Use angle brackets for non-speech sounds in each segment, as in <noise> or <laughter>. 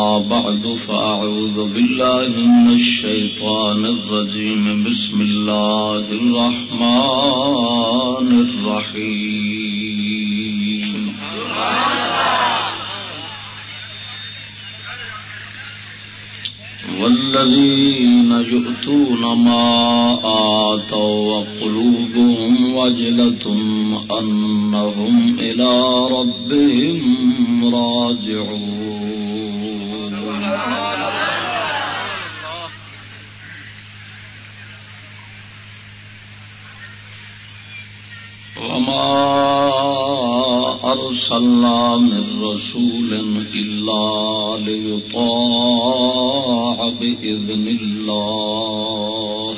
أما بعد فأعوذ بالله من الشيطان الرجيم. بسم الله الرحمن الرحيم. والذين يؤتون ما آتوا وقلوبهم وجلة أنهم إلى ربهم راجعون. أرسلنا من رسول إلا ليطاع بإذن الله.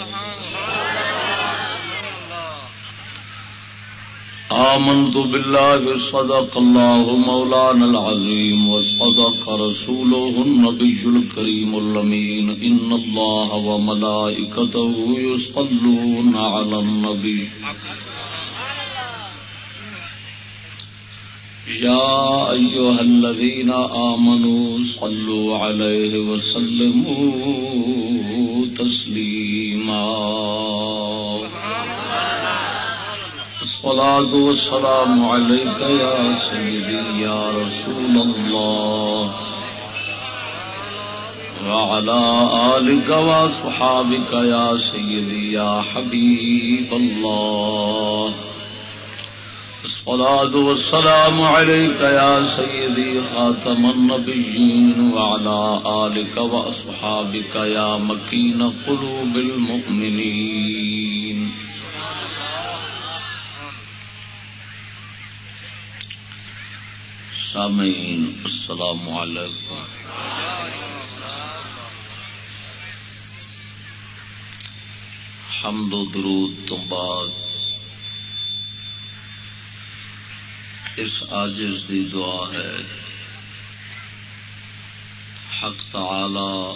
آمنت بالله صدق الله مولانا العظيم وصدق رسوله النبي الكريم اللمين إن الله وملائكته يصلون على النبي. يا أيها الذين آمنوا صلوا عليه وسلموا تسليما. الصلاة والسلام عليك يا سيدي يا رسول الله. وعلى آلك وصحابك يا سيدي يا حبيب الله. الصلاة والسلام عليك يا سيدي خاتم النبيين وعلى آلك وأصحابك يا مكين قلوب المؤمنين. سامعين السلام عليكم حمد و درود تو بعد اس آجز دی دعا ہے۔ حق تعالی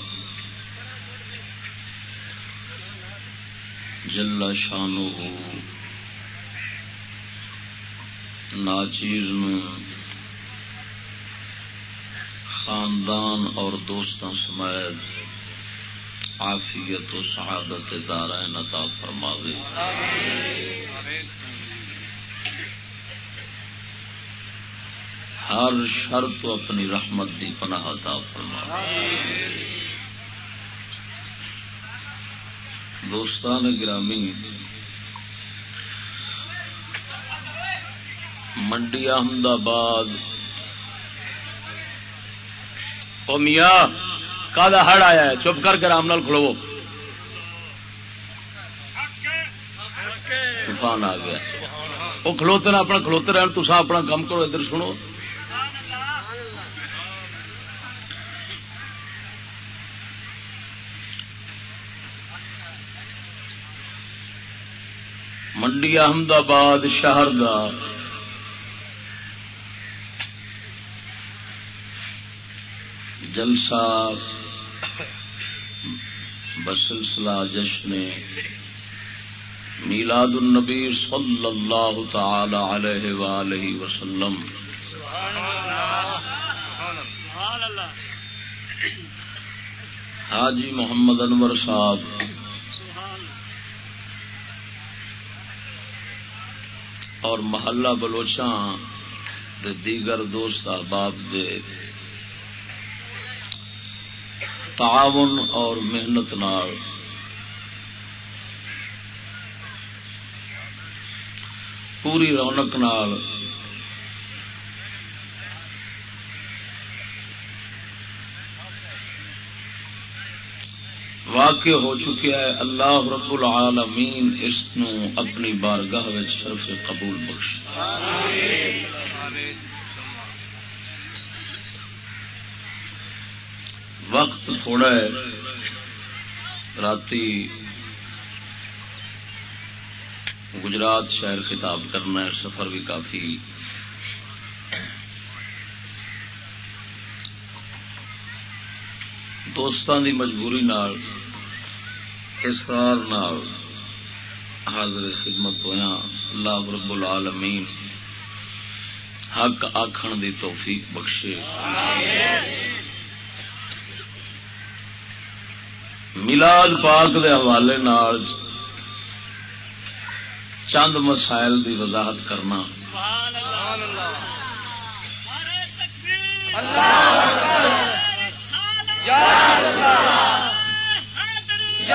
جل شانو ناچیز خاندان اور دوستوں سمیت عافیت و سعادت دارائن عطا فرماوے۔ ہر شر تو اپنی رحمت دی پناہ عطا فرما۔ دوستان گرامی، منڈی احمد آباد او میاں کا ہڑ آیا ہے، چپ کر کے رام نال کھلو طوفان آ گیا۔ وہ کھلوتے نا اپنا کھلوتے رہن تو اپنا کام کرو، ادھر سنو۔ منڈی احمد آباد شہر دا۔ جلسہ بسلسلہ جشن میلاد النبی صلی اللہ تعالی علیہ وآلہ وسلم۔ حاجی محمد انور صاحب۔ اور محلہ بلوچاں دے دیگر دوست احباب دے تعاون اور محنت نال پوری رونق نال واقع ہو چکیا ہے، اللہ رب العالمین اس نو اپنی بارگاہ شرف قبول بخش۔ وقت تھوڑا ہے۔ رات گجرات شہر خطاب کرنا ہے، سفر بھی کافی۔ دوستان دی مجبوری نال اسرار نال حاضر خدمت ہویا اللہ رب العالمین حق آخن دی توفیق بخشے۔ ملاد پاک دے حوالے نال چند مسائل دی وضاحت کرنا۔ اللہ۔ رسول اللہ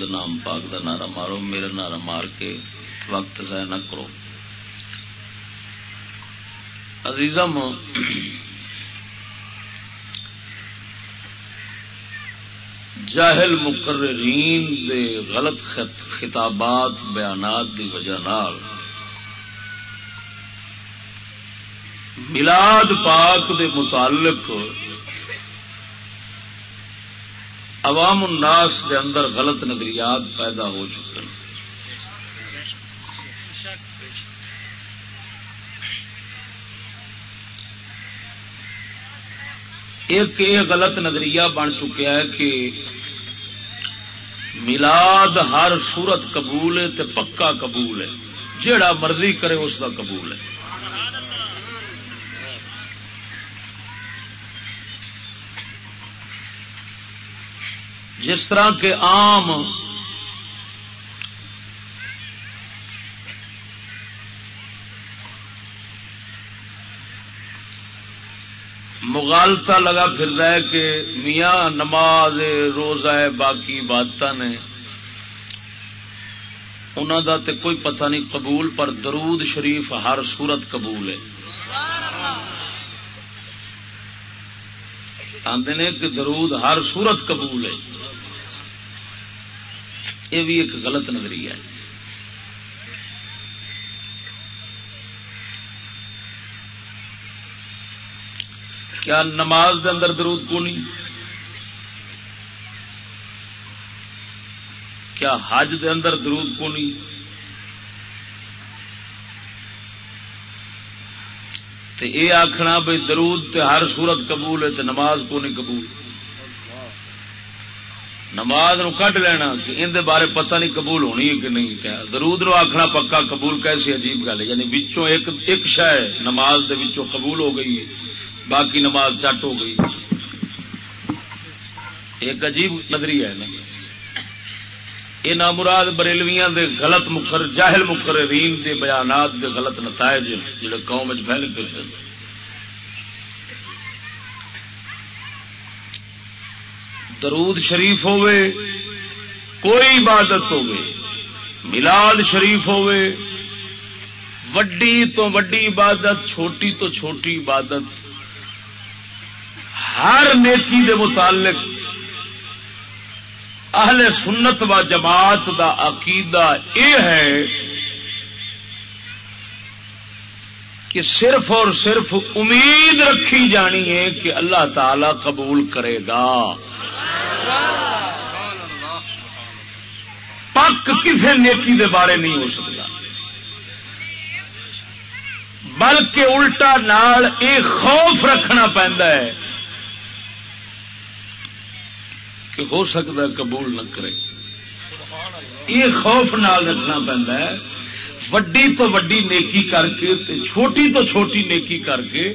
دے نام پاک دا نعرہ مارو، میرا نعرہ مار کے وقت ضائع نہ کرو۔ عزیزم جاہل مقررین دے غلط خطابات، بیانات دی وجہ نال۔ ملاد پاک دے متعلق عوام الناس دے اندر غلط نظریات پیدا ہو چکے ہیں۔ ایک یہ غلط نظریہ بن چکا ہے کہ ملاد ہر صورت قبول ہے تے پکا قبول ہے۔ جیڑا مرضی کرے اس کا قبول ہے۔ جس طرح کے عام مغالتا لگا پھر رہا ہے کہ میاں نماز روزہ ہے باقی بات نے انہوں دا تے کوئی پتہ نہیں قبول، پر درود شریف ہر صورت قبول ہے۔ آدھے نے کہ درود ہر صورت قبول ہے۔ یہ بھی ایک غلط نظریہ ہے۔ کیا نماز دے اندر درود کو نہیں؟ کیا حج دے اندر درود کو نہیں؟ تے اے آخنا بھائی درود تے ہر صورت قبول ہے تے نماز کو نہیں قبول؟ نماز نو کٹ لینا کہ ان دے بارے پتہ نہیں قبول ہونی ہے کہ نہیں کیا۔ درود نو آخنا پکا قبول کیسی عجیب گل ہے یعنی وچوں ایک ایک شہ نماز دے وچوں قبول ہو گئی ہے۔ باقی نماز چٹ ہو گئی۔ ایک عجیب نظری ہے نا۔ یہ نامراد بریلویاں دے غلط مقر جاہل مقررین دے بیانات دے غلط نتائج جڑے قوم پھیل کے درود شریف ہوئے کوئی عبادت ہوئے ملاد شریف ہوئے وڈی تو وڈی عبادت، چھوٹی تو چھوٹی عبادت۔ ہر نیکی دے متعلق اہل سنت و جماعت دا عقیدہ یہ ہے کہ صرف اور صرف امید رکھی جانی ہے کہ اللہ تعالی قبول کرے گا۔ پک کسی نیکی دے بارے نہیں ہو سکتا۔ بلکہ الٹا نال ایک خوف رکھنا پہنتا ہے۔ کہ ہو سکتا ہے قبول نہ کرے۔ یہ خوف نال رکھنا پہنتا ہے۔ وڈی تو وڈی نیکی کر کے تے چھوٹی تو چھوٹی نیکی کر کے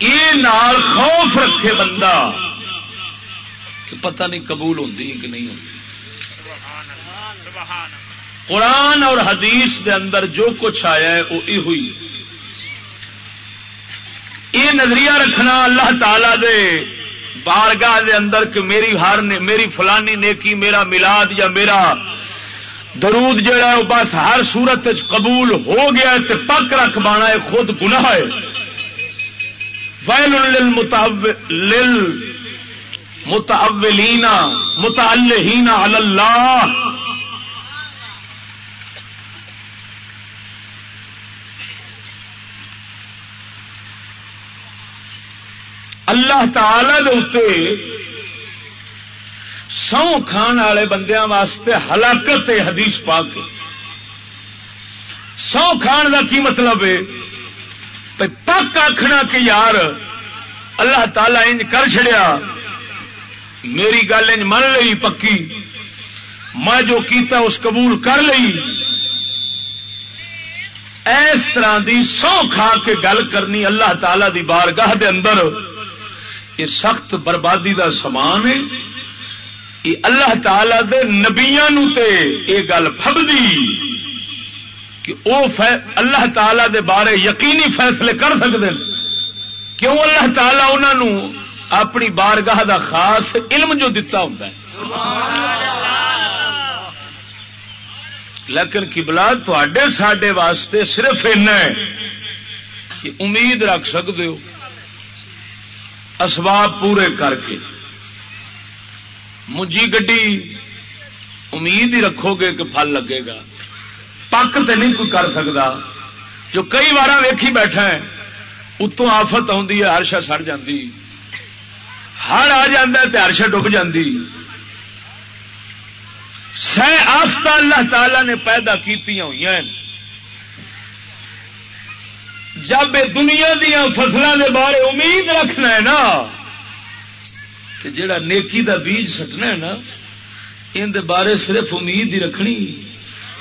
یہ نال خوف رکھے بندہ کہ پتہ نہیں قبول ہوتی کہ نہیں ہوتی قرآن اور حدیث دے اندر جو کچھ آیا ہے وہ یہ ہوئی۔ یہ نظریہ رکھنا اللہ تعالی دے بارگاہ دے اندر کہ میری ہر میری فلانی نیکی، میرا ملاد یا میرا درود جڑا ہے بس ہر صورت قبول ہو گیا تے پک رکھ بانا ہے، خود گناہ ہے۔ ویل لل متعلین متعلہین علی اللہ۔ اللہ تعالی سو کھان والے بندیاں واسطے ہلاکت حدیث پا کے سو کھان کا کی مطلب ہے؟ پک آخنا کہ یار اللہ تعالی انج کر چڑیا میری گل انج من لئی پکی، میں جو کیتا اس قبول کر لئی۔ اس طرح دی سو کھا کے گل کرنی اللہ تعالی دی بارگاہ دے اندر۔ یہ سخت بربادی دا سامان ہے۔ یہ اللہ تعالی دے نبیا یہ گل فبدی کہ او اللہ تعالی دے بارے یقینی فیصلے کر سکتے ہیں۔ کیوں اللہ تعالی انہوں اپنی بارگاہ دا خاص علم جو دتا ہوتا ہے۔ لیکن کبلا تے سڈے واسطے صرف اینا ہے کہ امید رکھ سکتے ہو۔ اسباب پورے کر کے۔ مجھی گڈی امید ہی رکھو گے کہ پھل لگے گا۔ پک تو نہیں کوئی کر سکتا جو کئی بار ویکھی بیٹھا ہے، اتوں آفت آتی ہے ہرشا سڑ جاتی ہر آ جا ڈب جاتی سہ آفت اللہ تعالی نے پیدا کی ہوئی ہیں۔ جب دنیا دیا فصلوں کے بارے امید رکھنا ہے نا تو جڑا نیکی دا بیج سٹنا ہے نا، ان بارے صرف امید ہی رکھنی۔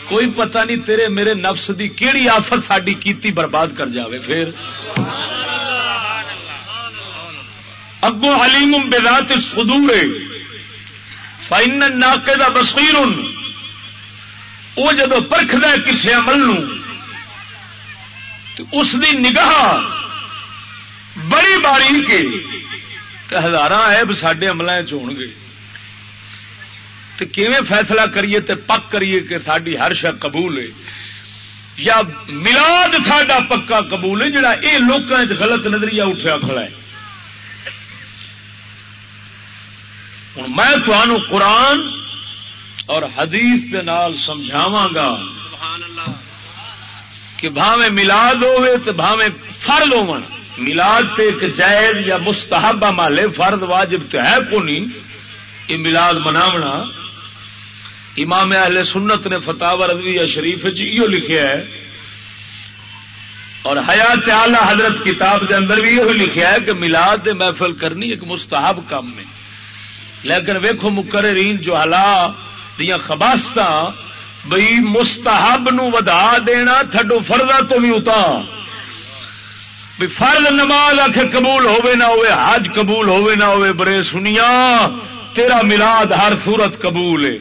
کوئی پتہ نہیں تیرے میرے نفس دی کیڑی آفت ساری کیتی برباد کر جاوے پھر۔ اگو حلیم بےدات سدور فائن ناقے کا بسیر وہ جدو پرکھد کسی عمل نو اس دی نگاہ بڑی باری کے ہزار ایب سڈے عمل چون گے۔ تو کیویں فیصلہ کریے تے پک کریے کہ ساری ہر شک قبول ہے۔ یا ملاد ساڈا پکا قبول ہے جڑا یہ لوگوں غلط نظریہ اٹھا کھڑا ہے۔ ہوں میں تمہوں قرآن اور حدیث کے نال سمجھاوا گا۔ کہ بھاوے ملاد ہوے تو بھاوے فرد ہو ملاد تے ایک جائز یا مستحب مالے فرد واجب تو ہے کو نہیں یہ ملاد مناونا۔ امام اہل سنت نے فتح رضوی شریف یہ لکھیا ہے۔ اور حیات اعلی حضرت کتاب دے اندر بھی یہ لکھیا ہے کہ ملاد دے محفل کرنی ایک مستحب کام میں لیکن ویکو مقررین جو حلا دیا خباست بئی مستحب نو ودا دینا تھڈو فردا تو بھی اتا بھی فرد نماز آخ قبول ہوے نہ ہوئے حج قبول ہوے نہ ہوئے برے سنیا، تیرا ملاد ہر صورت قبول ہے۔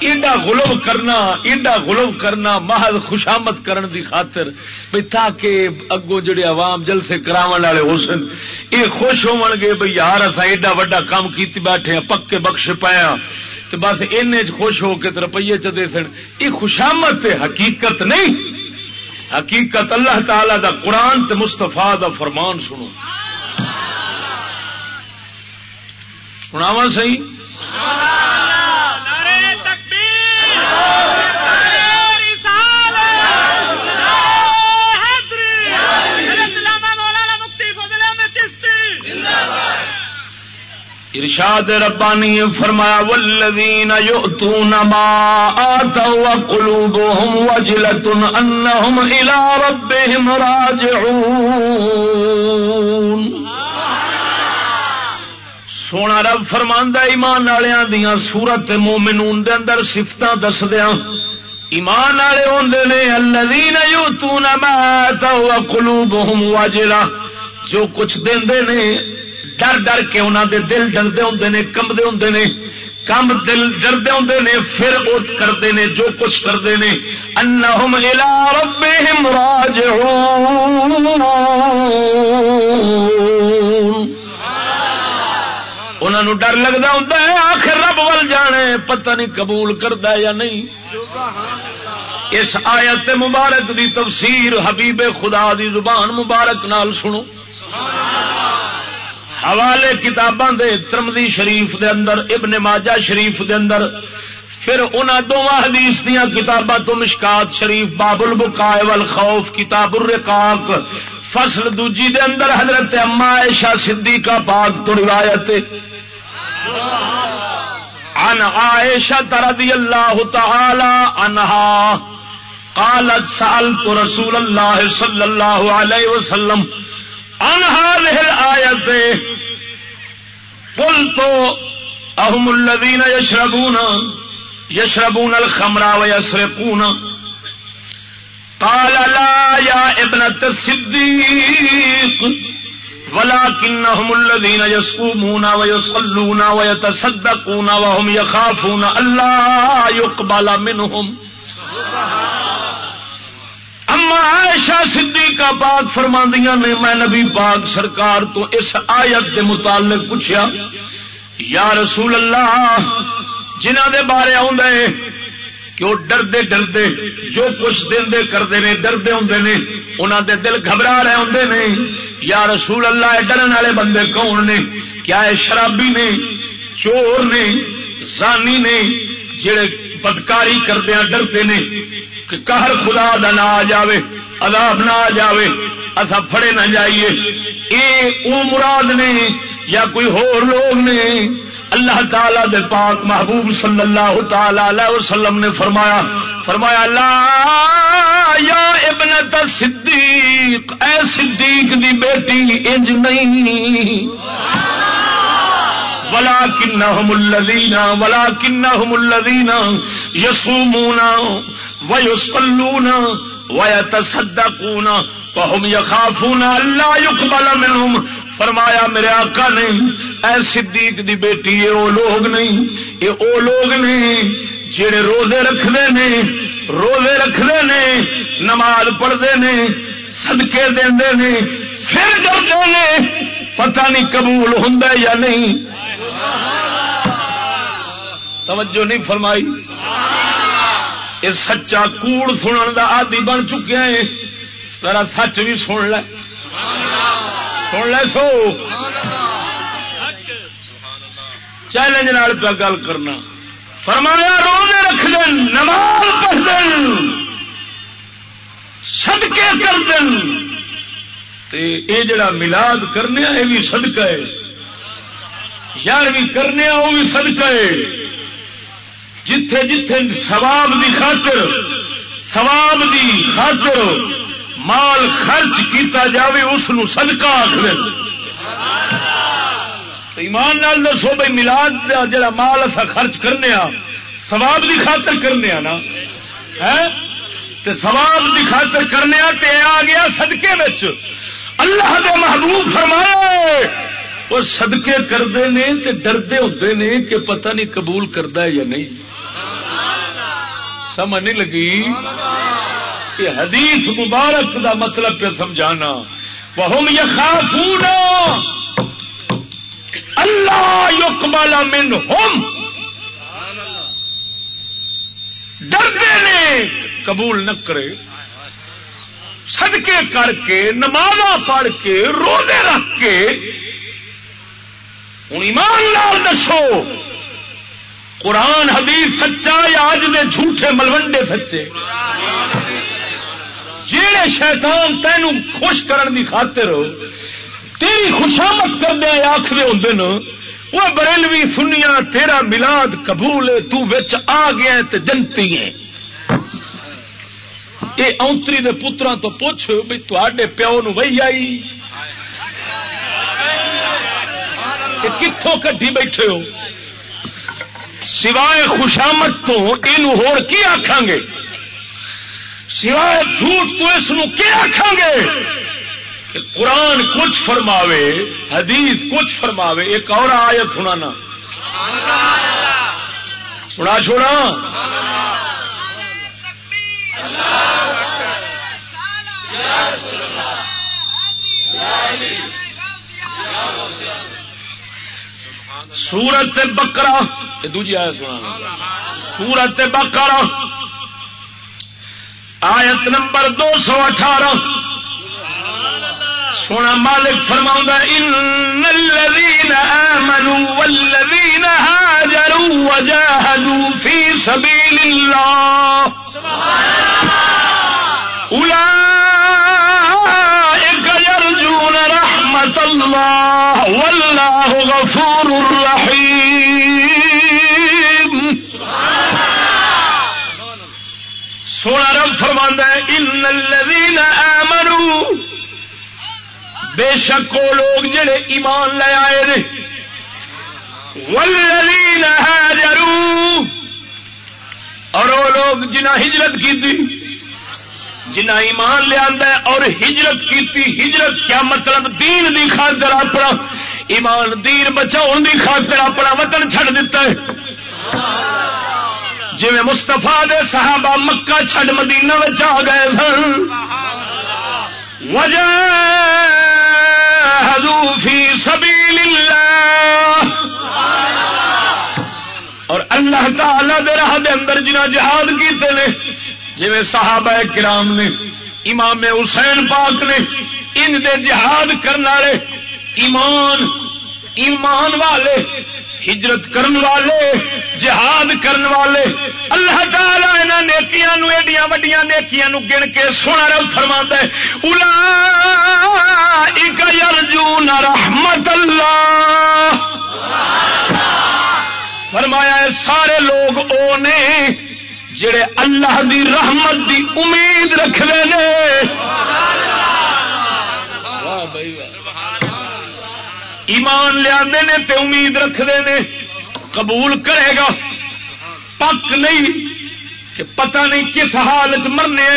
ایڈا غلب کرنا ایڈا غلب کرنا محض خوشامد کرن دی خاطر، بھئی تاکہ اگوں جڑے عوام جلسے کراون والے حسن یہ خوش ہون گے، بھئی یار اسا ایڈا وڈا کام کیتی بیٹھے ہیں، پکے بخش پایا تو بس ان خوش ہو کے روپیے چ دے سن۔ یہ خوشامت حقیقت نہیں۔ حقیقت اللہ تعالی دا قرآن تے مستفا دا فرمان سنو۔ سناوا سی ارشاد ربانی فرمایا والذین یؤتون ما آتوا وقلوبهم وجلة انہم الى ربهم راجعون۔ سونا رب فرماندا ایمان والےاں دیاں صورت مومنون دے اندر صفتاں دس دیاں ایمان والے ہوندے نے الذین یؤتون ما آتوا قلوبهم واجلہ جو کچھ دیندے نے ڈر ڈر کے انہوں دے دل ڈردے ہوندے نے کمبدے ہوندے نے، کم دل ڈردے ہوندے نے، پھر اوت کردے نے، جو کچھ کردے نے۔ انہم الى ربهم راجعون۔ انہوں ڈر لگتا ہوتا ہے، آخر رب ول جانے پتہ نہیں قبول کرتا یا نہیں۔ اس آیت مبارک دی تفسیر حبیب خدا دی زبان مبارک نال سنو۔ سبحان اللہ حوالے کتاباں دے ترمدی شریف دے اندر، ابن ماجہ شریف دے اندر، پھر انہاں دونوں حدیث دیاں کتاباں تو مشکات شریف باب البقاء والخوف، کتاب الرقاق، فصل دوجی دے اندر حضرت اما عائشہ صدیقہ پاک تو روایت عن عائشہ رضی اللہ تعالی عنہا قالت سألت رسول اللہ صلی اللہ علیہ وسلم عن هذه الآية قلت أهم الذين يشربون يشربون الخمر ويسرقون قال لا يا ابنة الصديق ولكنهم الذين يصومون ويصلون ويتصدقون وهم يخافون ألا يقبل منهم۔ اما عائشہ صدیقہ پاک فرماندیاں نے، میں نبی پاک سرکار تو اس آیت دے متعلق پوچھا یا رسول اللہ جنہ دے بارے آدھے کہ وہ ڈردے ڈردے، جو کچھ دے کرتے ہیں ڈردے ہوں نے انہوں دے دل گھبرا رہے ہوں نے، یا رسول اللہ ڈرن والے بندے کون نے؟ کیا یہ شرابی نے، چور نے، زانی نے، جڑے بدکاری کردیا ڈرتے نے کہ کہر خدا دا نہ آ جاوے، عذاب نہ آ جاوے اصا فڑے نہ جائیے۔ اے او مراد نے یا کوئی ہور لوگ نے، اللہ تعالی دے پاک محبوب صلی اللہ تعالی علیہ وسلم نے فرمایا فرمایا، لا یا ابنت صدیق، اے صدیق دی بیٹی انج نہیں۔ ولا کنہم الذین ولا کنہم الذین یصومون ویصلون ویتصدقون وهم یخافون اللہ یقبل منهم فرمایا میرے آقا نے، اے صدیق دی بیٹی، یہ او لوگ نہیں، یہ او لوگ نے جڑے روزے رکھتے نے، روزے رکھتے نے، نماز پڑھتے نے، صدقے دے نے، پھر ڈرتے نے پتہ نہیں قبول ہوں یا نہیں۔ توجہ نہیں فرمائی؟ یہ سچا کوڑ سنن دا آدی بن چکیا ہے۔ ذرا سچ بھی سن لے۔ سن لے سو۔ چیلنج نال پہ گل کرنا۔ فرمایا، روزے رکھ دین نماز پڑھ دین صدقے کر دین یہ جڑا ملاد کرنے یہ بھی صدقہ ہے۔ یارویں کرنے وہ بھی صدقہ ہے۔ جتھے جتھے سواب دی خاطر سواب دی خاطر مال خرچ کیتا جاوے، اس صدقہ آخر ایمان نال دسو بھائی ملاد جڑا مال اصا خرچ کرنے سواب دی خاطر کرنے نا۔ سواب دی خاطر کرنے تے آ گیا صدقے اللہ دے محبوب فرمائے وہ صدقے کرتے ہیں تے ڈردے ہوتے ہیں کہ پتہ نہیں قبول کرتا ہے یا نہیں۔ سمجھ نہیں لگی؟ کہ حدیث مبارک دا مطلب پہ سمجھانا۔ وہ یخافون اللہ یقبل من ہوم ڈردے نے قبول نہ کرے۔ صدقے کر کے نماز پڑھ کے، روزے رکھ کے ہوں ایمان لال دسو، قرآن حدیث سچا یا اج دے جھوٹے ملوڈے سچے؟ جہے شیطان تینوں خوش کرن دی خاطر تیری خوشامت کردے آخر ہوں وہ بریلوی سنیا، تیرا ملاد قبول ہے، تو وچ آ گیا تے جنتی ہے۔ یہ اونتری دے پترا تو پوچھ بھی تے پیو نو وہی آئی؟ کتوں کٹھی بیٹھے ہو؟ سوائے خوشامت تو یہ ہو آخان گے سوائے جھوٹ تو اس آخان گے کہ قرآن کچھ فرماوے، حدیث کچھ فرماوے، ایک اور آیت سنانا۔ سنا چھوڑا؟ سورت بکرا، یہ دوجی آیت سنا سورت بکرا، آیت نمبر دو سو اٹھارہ۔ سونا مالک فرما ان الذين امنوا والذين هاجروا وجاهدوا في سبيل الله رحمة الله والله غفور رحيم سونا رب فرما ان الذين امنوا بے شک وہ لوگ جڑے ایمان لے آئے نے، والذین ہاجروا۔ اور وہ لوگ جنہ ہجرت کی تھی جنہ ایمان لیا اور ہجرت کی ہجرت کیا مطلب؟ دین دی خاطر اپنا، ایمان دین بچاؤ دی خاطر اپنا وطن چھڑ دیتا ہے۔ جی مستفا دے صحابہ مکہ چھڈ مدینہ آ گئے سن۔ وجہ فی سبیل اللہ اور اللہ تعالی دے راہ دے اندر جنہ جہاد کیتے نے جی صحابہ کرام نے، امام حسین پاک نے ان دے جہاد کرنے والے ایمان ایمان والے، ہجرت کرن والے، جہاد کرن والے، اللہ تعالی یہاں نیکیاں نو، ایڈیاں وڈیاں نیکیاں نو گن کے سونا رب فرما ہے الا یرجون رحمت اللہ۔ فرمایا ہے، سارے لوگ او نے جڑے اللہ دی رحمت دی امید رکھتے ہیں۔ ایمان لیا تے امید رکھتے ہیں۔ قبول کرے گا۔ پک نہیں کہ پتہ نہیں کس حال چ مرنے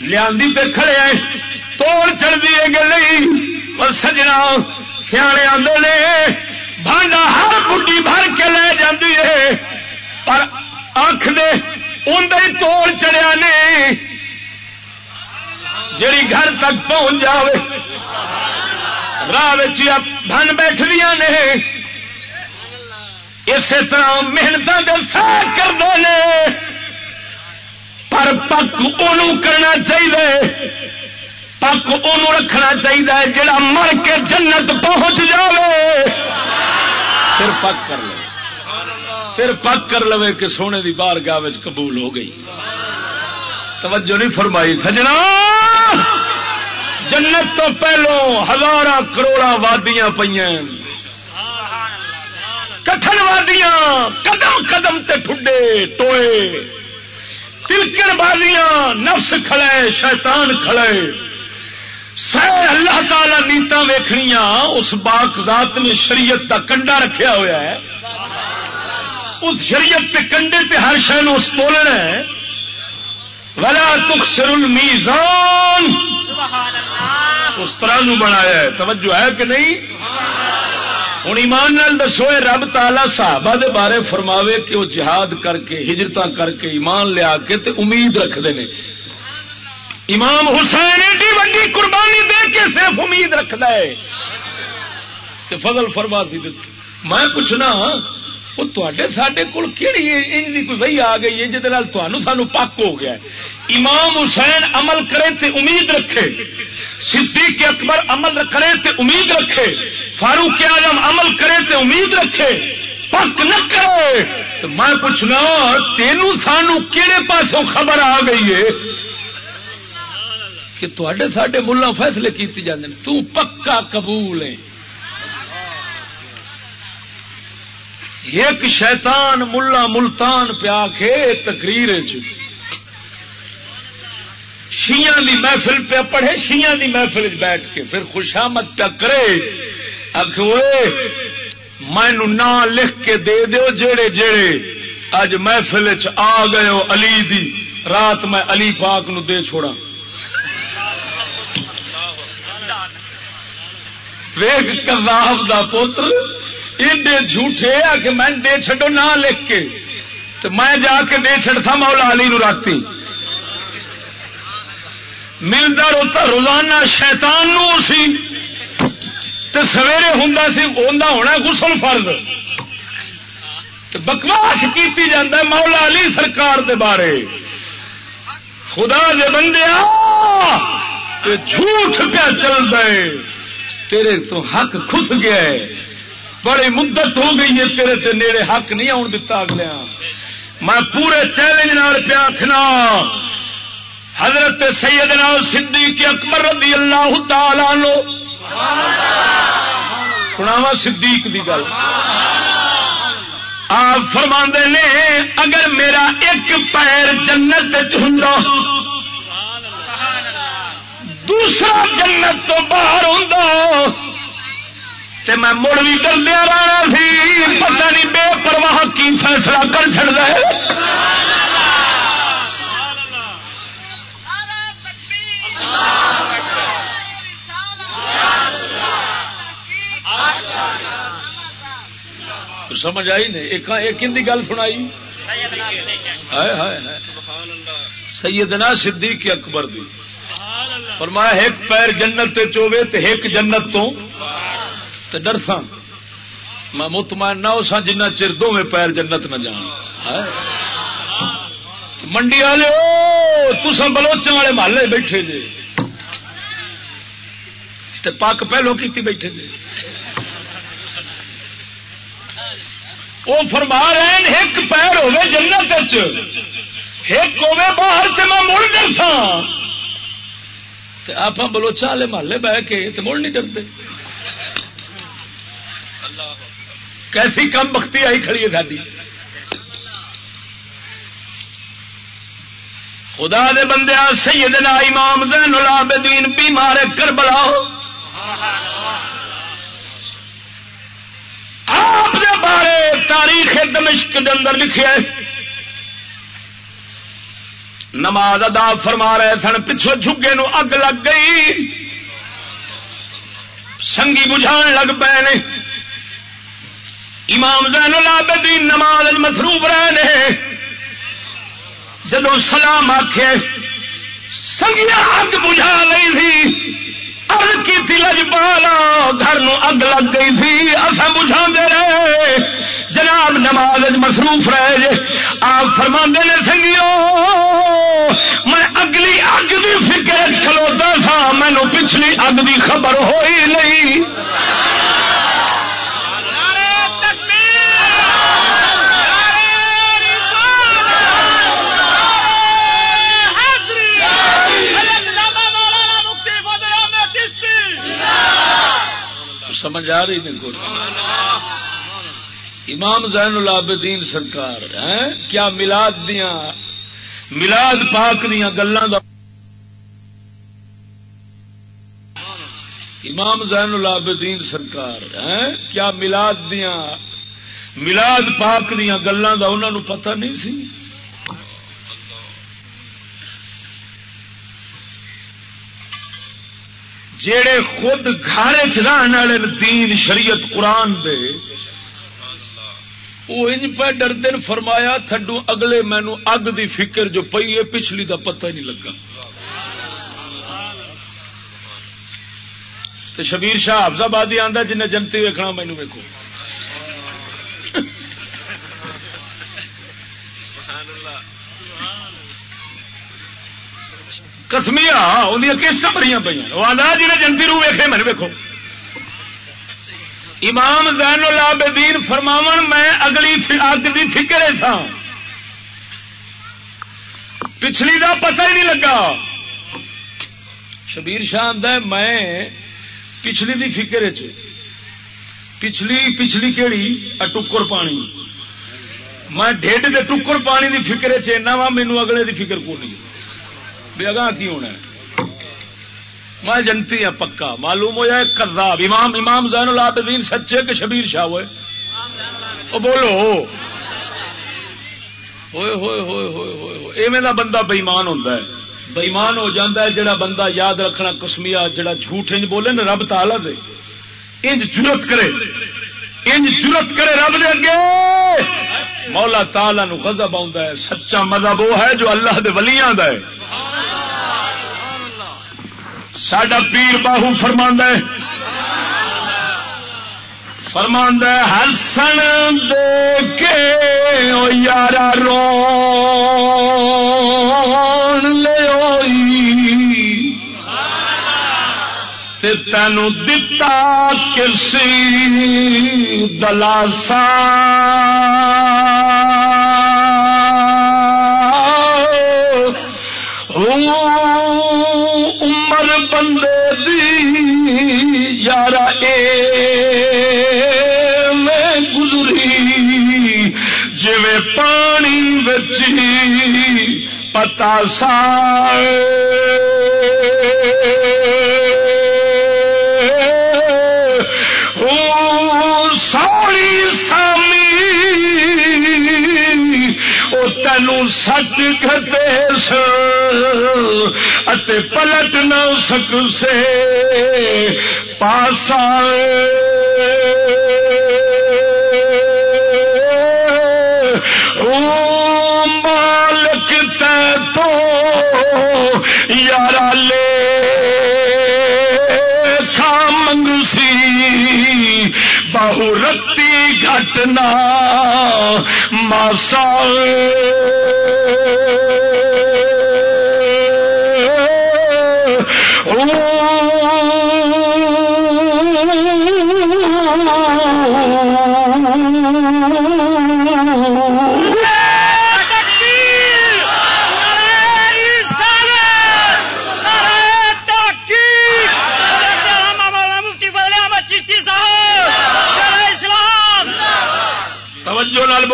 لیا کھڑے ہیں۔ توڑ چڑھ دیے گے نہیں۔ پر سجنا سیانے آدھے نے۔ بھانڈا ہر بڈی بھر کے لے جاتی ہے۔ پر آخ دے اندر توڑ چڑیا نے۔ جیڑی گھر تک پہنچ جائے راہ بن بیٹھدیا نے۔ اسی طرح محنت سہ کرتے ہیں پر پک ان کرنا چاہیے پک ان رکھنا چاہیے جڑا مر کے جنت پہنچ جائے پھر پک کر لو پھر پک کر لو کہ سونے کی بار گاہ قبول ہو گئی۔ توجہ نہیں فرمائی۔ سجنا! جنت تو پہلو ہزار کروڑا وادیاں پہ کٹن وادیاں قدم قدم تے ٹھڈے ٹوئے۔ تلکڑ بازیاں نفس کھڑے، شیطان کھڑے۔ سہ اللہ تعالی نیتا ویخنیا اس باق ذات نے شریعت کا کنڈا رکھیا ہوا ہے۔ اس شریعت کے کنڈے تے ہر شہر اس تولنا ہے۔ ولا تخسر المیزان اس طرح بنایا ہے۔ توجہ ہے کہ نہیں؟ ہوں ایمان نال دسو رب تالا صحابہ دے بارے فرماوے کہ وہ جہاد کر کے ہجرت کر کے ایمان لیا کے تے امید رکھتے ہیں امام حسین ایڈی وڈی قربانی دے کے صرف امید رکھتا ہے۔ کہ فضل فرما سی میں پوچھنا وہ سڈے کول کہڑی کوئی وہی آ گئی ہے جہد سانو پک ہو گیا امام حسین عمل کرے تے امید رکھے صدیق اکبر عمل کرے تے امید رکھے فاروق اعظم عمل کرے تے امید رکھے پک نہ کرے تو میں پوچھنا تینوں سانو کہڑے پاسوں خبر آ گئی ہے کہ تے سڈے ملا فیصلے کیتے جاتے تو پکا قبول ہے ایک شیطان ملا ملتان پیا کے تقریر جی۔ شیاں دی محفل پہ پڑھے شیاں دی محفل بیٹھ کے پھر خوشامد پیا کرے مینو نام لکھ کے دے دیو جڑے جڑے اج محفل آ گئے علی دی، رات میں علی پاک نو دے چھوڑا ویگ کذاب دا پوتر ایڈے جھوٹے آ کہ میں دے چڈو نہ لکھ کے تو میں جا کے دے چڑتا مولا علی نو راتی ملتا روتا روزانہ شیطان نو سی تے سویرے ہوں سی ہونا گسل فرد بکواس کی جاندہ مولا علی سرکار دے بارے۔ خدا دے بندے جھوٹ پہ چل رہے تیرے تو حق خس گیا ہے۔ بڑی مدت ہو گئی ہے، تیرے تے نیڑے حق نہیں آن دتا اگلیا میں پورے چیلنج نال پیا آخنا حضرت سیدنا صدیق اکبر رضی اللہ تعالی لو سناوا صدیق دی گل۔ آپ فرما نے، اگر میرا ایک پیر جنت ہوں دوسرا جنت تو باہر ہوں تے میں مڑ بھی کردیا رہنا سی، پتہ نہیں بے پرواہ کی فیصلہ کر چڑ دے سمجھ آئی نے ایک گل سنائی؟ سیدنا صدیق اکبر دی۔ فرمایا ایک پیر جنت چوے تو ایک جنت تو ڈرسا میں مطمئن نہ ہو سا جنہ چر دو پیر جنت نہ جان۔ منڈی والے تسا بلوچا والے محلے بیٹھے جی پک پہلو کی بیٹھے جی وہ فرما رہے ہیں، ایک پیر ہوے جنت ایک ہوے باہر سے میں مڑ ڈرسا آپ بلوچا والے محلے بہ کے مڑ نہیں ڈرتے کیسی کم بختی آئی کھڑی ہے ساری خدا دے بندے سیدنا امام زین العابدین بیمار کر بلاؤ آپ دے بارے تاریخ دمشق دے اندر لکھے نماز ادا فرما رہے سن، پچھو جھگے نو اگ لگ گئی۔ سنگی بجھان لگ پے امام زین العابدین نماز مصروف رہے جدو سلام آخ سنگیا اگ بجھا لی تھی کی تھی لجپالا گھر نو اگ لگ گئی تھی اصا بجھا رہے۔ جناب نماز مصروف رہے جے، آپ فرما نے، سنگیو، میں اگلی اگ کی فکر کھلوتا سا مینو پچھلی اگ کی خبر ہوئی نہیں۔ سمجھ آ رہی نہیں امام زین العابدین سرکار کیا ملاد دیا ملاد پاک دیا گلوں کا امام زین العابدین سرکار کیا ملاد دیا ملاد پاک دیا گلوں کا انہوں پتہ نہیں سی؟ جیڑے خود گھر چہن والے دین شریعت قرآن دے وہ انج پہ ڈردے فرمایا، تھڈو اگلے مینو اگ دی فکر جو پئی ہے پچھلی دا پتہ ہی نہیں لگا۔ تو شبیر شاہ حفظ آبادی آدھا جنہیں جنتی ویکنا مینو ویکو کسمیا اندر کیسٹ بڑی پہ آدھا جی نے جنتی رو ویخے میں ویکو امام زین العابدین فرماو میں اگلی اگ کی فکر سا پچھلی دا پتہ ہی نہیں لگا۔ شبیر شاہ آدھا میں پچھلی دی فکر چ پچھلی پچھلی کہڑی ٹکر پانی۔ میں ڈیڈ دے ٹکر پانی دی فکر چنا وا مینو اگلے دی فکر کو نہیں بھی اگاں کی ہونا ہے میں جنتی ہوں پکا۔ معلوم ہوا ایک کرداب امام امام زین العابدین سچے کہ شبیر شاہ ہوئے؟ وہ بولو۔ ہوئے ہوئے ہوئے ہوئے ہوئے ہوئے۔ ایویں دا بندہ بےمان ہوتا ہے۔ بےمان ہو جاتا ہے جڑا بندہ یاد رکھنا کسمیا، جڑا جھوٹ انج بولے نا رب تالا دے۔ انج جرت کرے۔ انج جرت کرے رب دے اگے۔ مولا تالا نو غضب آتا ہے، سچا مذہب وہ ہے جو اللہ دے ولیاں دا ہے۔ ساڈا پیر باہو فرماندا ہے۔ فرماند ہسن دے کے او یارا رو لے تینو دتا کسی دلاسا۔ عمر بندے دی یارا اے میں گزری۔ جی پانی بچی پتا سا وہ تینوں سٹ گتے پلٹ نہ سک سے پاسا مالک تے تو یار لے کھا منگسی بہو رتی گھٹنا ماسا۔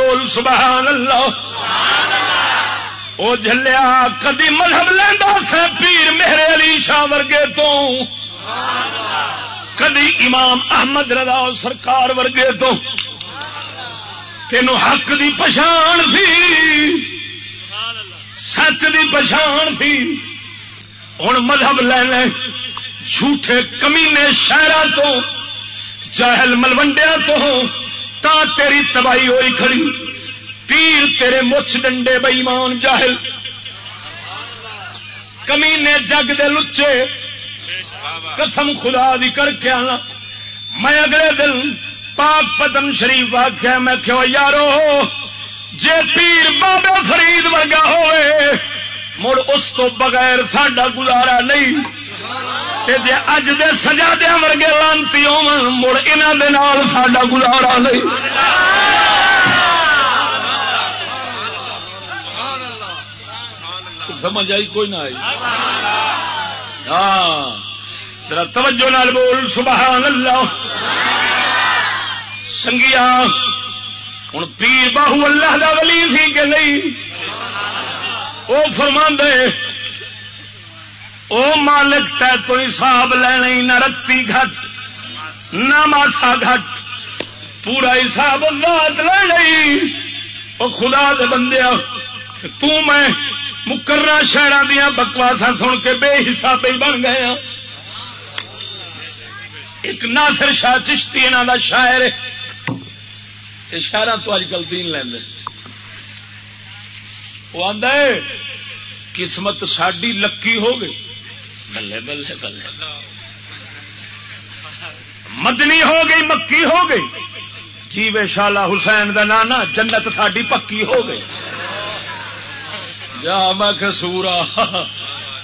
بول، سبحان اللہ۔ او جلیا کدی مذہب لینا سے پیر میرے علی شاہ ورگے تو۔ کدی امام احمد رضا سرکار ورگے تو۔ تین حق دی پچھان سی۔ سچ دی پچھان سی۔ ہوں مذہب لے لے جھوٹے کمینے شہر تو جہل ملوڈیا تو۔ تا تیری تباہی ہوئی کھڑی۔ پیر تیرے مچھ ڈنڈے بئیمان جاہل۔ کمینے جگ دے لچے۔ قسم خدا دی کر کے آنا۔ میں اگلے دن پاک پتن شریف آخیا میں کہو، یارو، جے پیر بابے فرید ورگا ہوئے، مڑ اس تو بغیر ساڈا گزارا نہیں۔ جی اج دے سجا دیا ورگے لانتی مڑ انہوں ساڈا گزارا نہیں۔ سمجھ آئی، کوئی نہ آئی۔ ہاں۔ ذرا توجہ نال بول، سبحان اللہ۔ سنگیا ہوں پیر باہو اللہ دا ولی تھی کہ نہیں؟ وہ فرما دے او مالک تے تو حساب لینا نہ رتی گھٹ، نہ ماسا گھٹ۔ پورا حساب رات لے وہ خدا دے بندے تو میں مکرا شہر دیا بکواسا سن کے بے حساب ہی بن گئے ہاں۔ ایک ناصر شاہ چشتی انہوں کا شاعر یہ شہر تو اج کل دین لینا وہ آدھا ہے، قسمت ساڈی لکی ہو گئی۔ بلے بلے بلے۔ مدنی ہو گئی مکی ہو گئی۔ جی وے شالا حسین دا نانا جنت ساڈی پکی ہو گئی۔ جا میں کسورا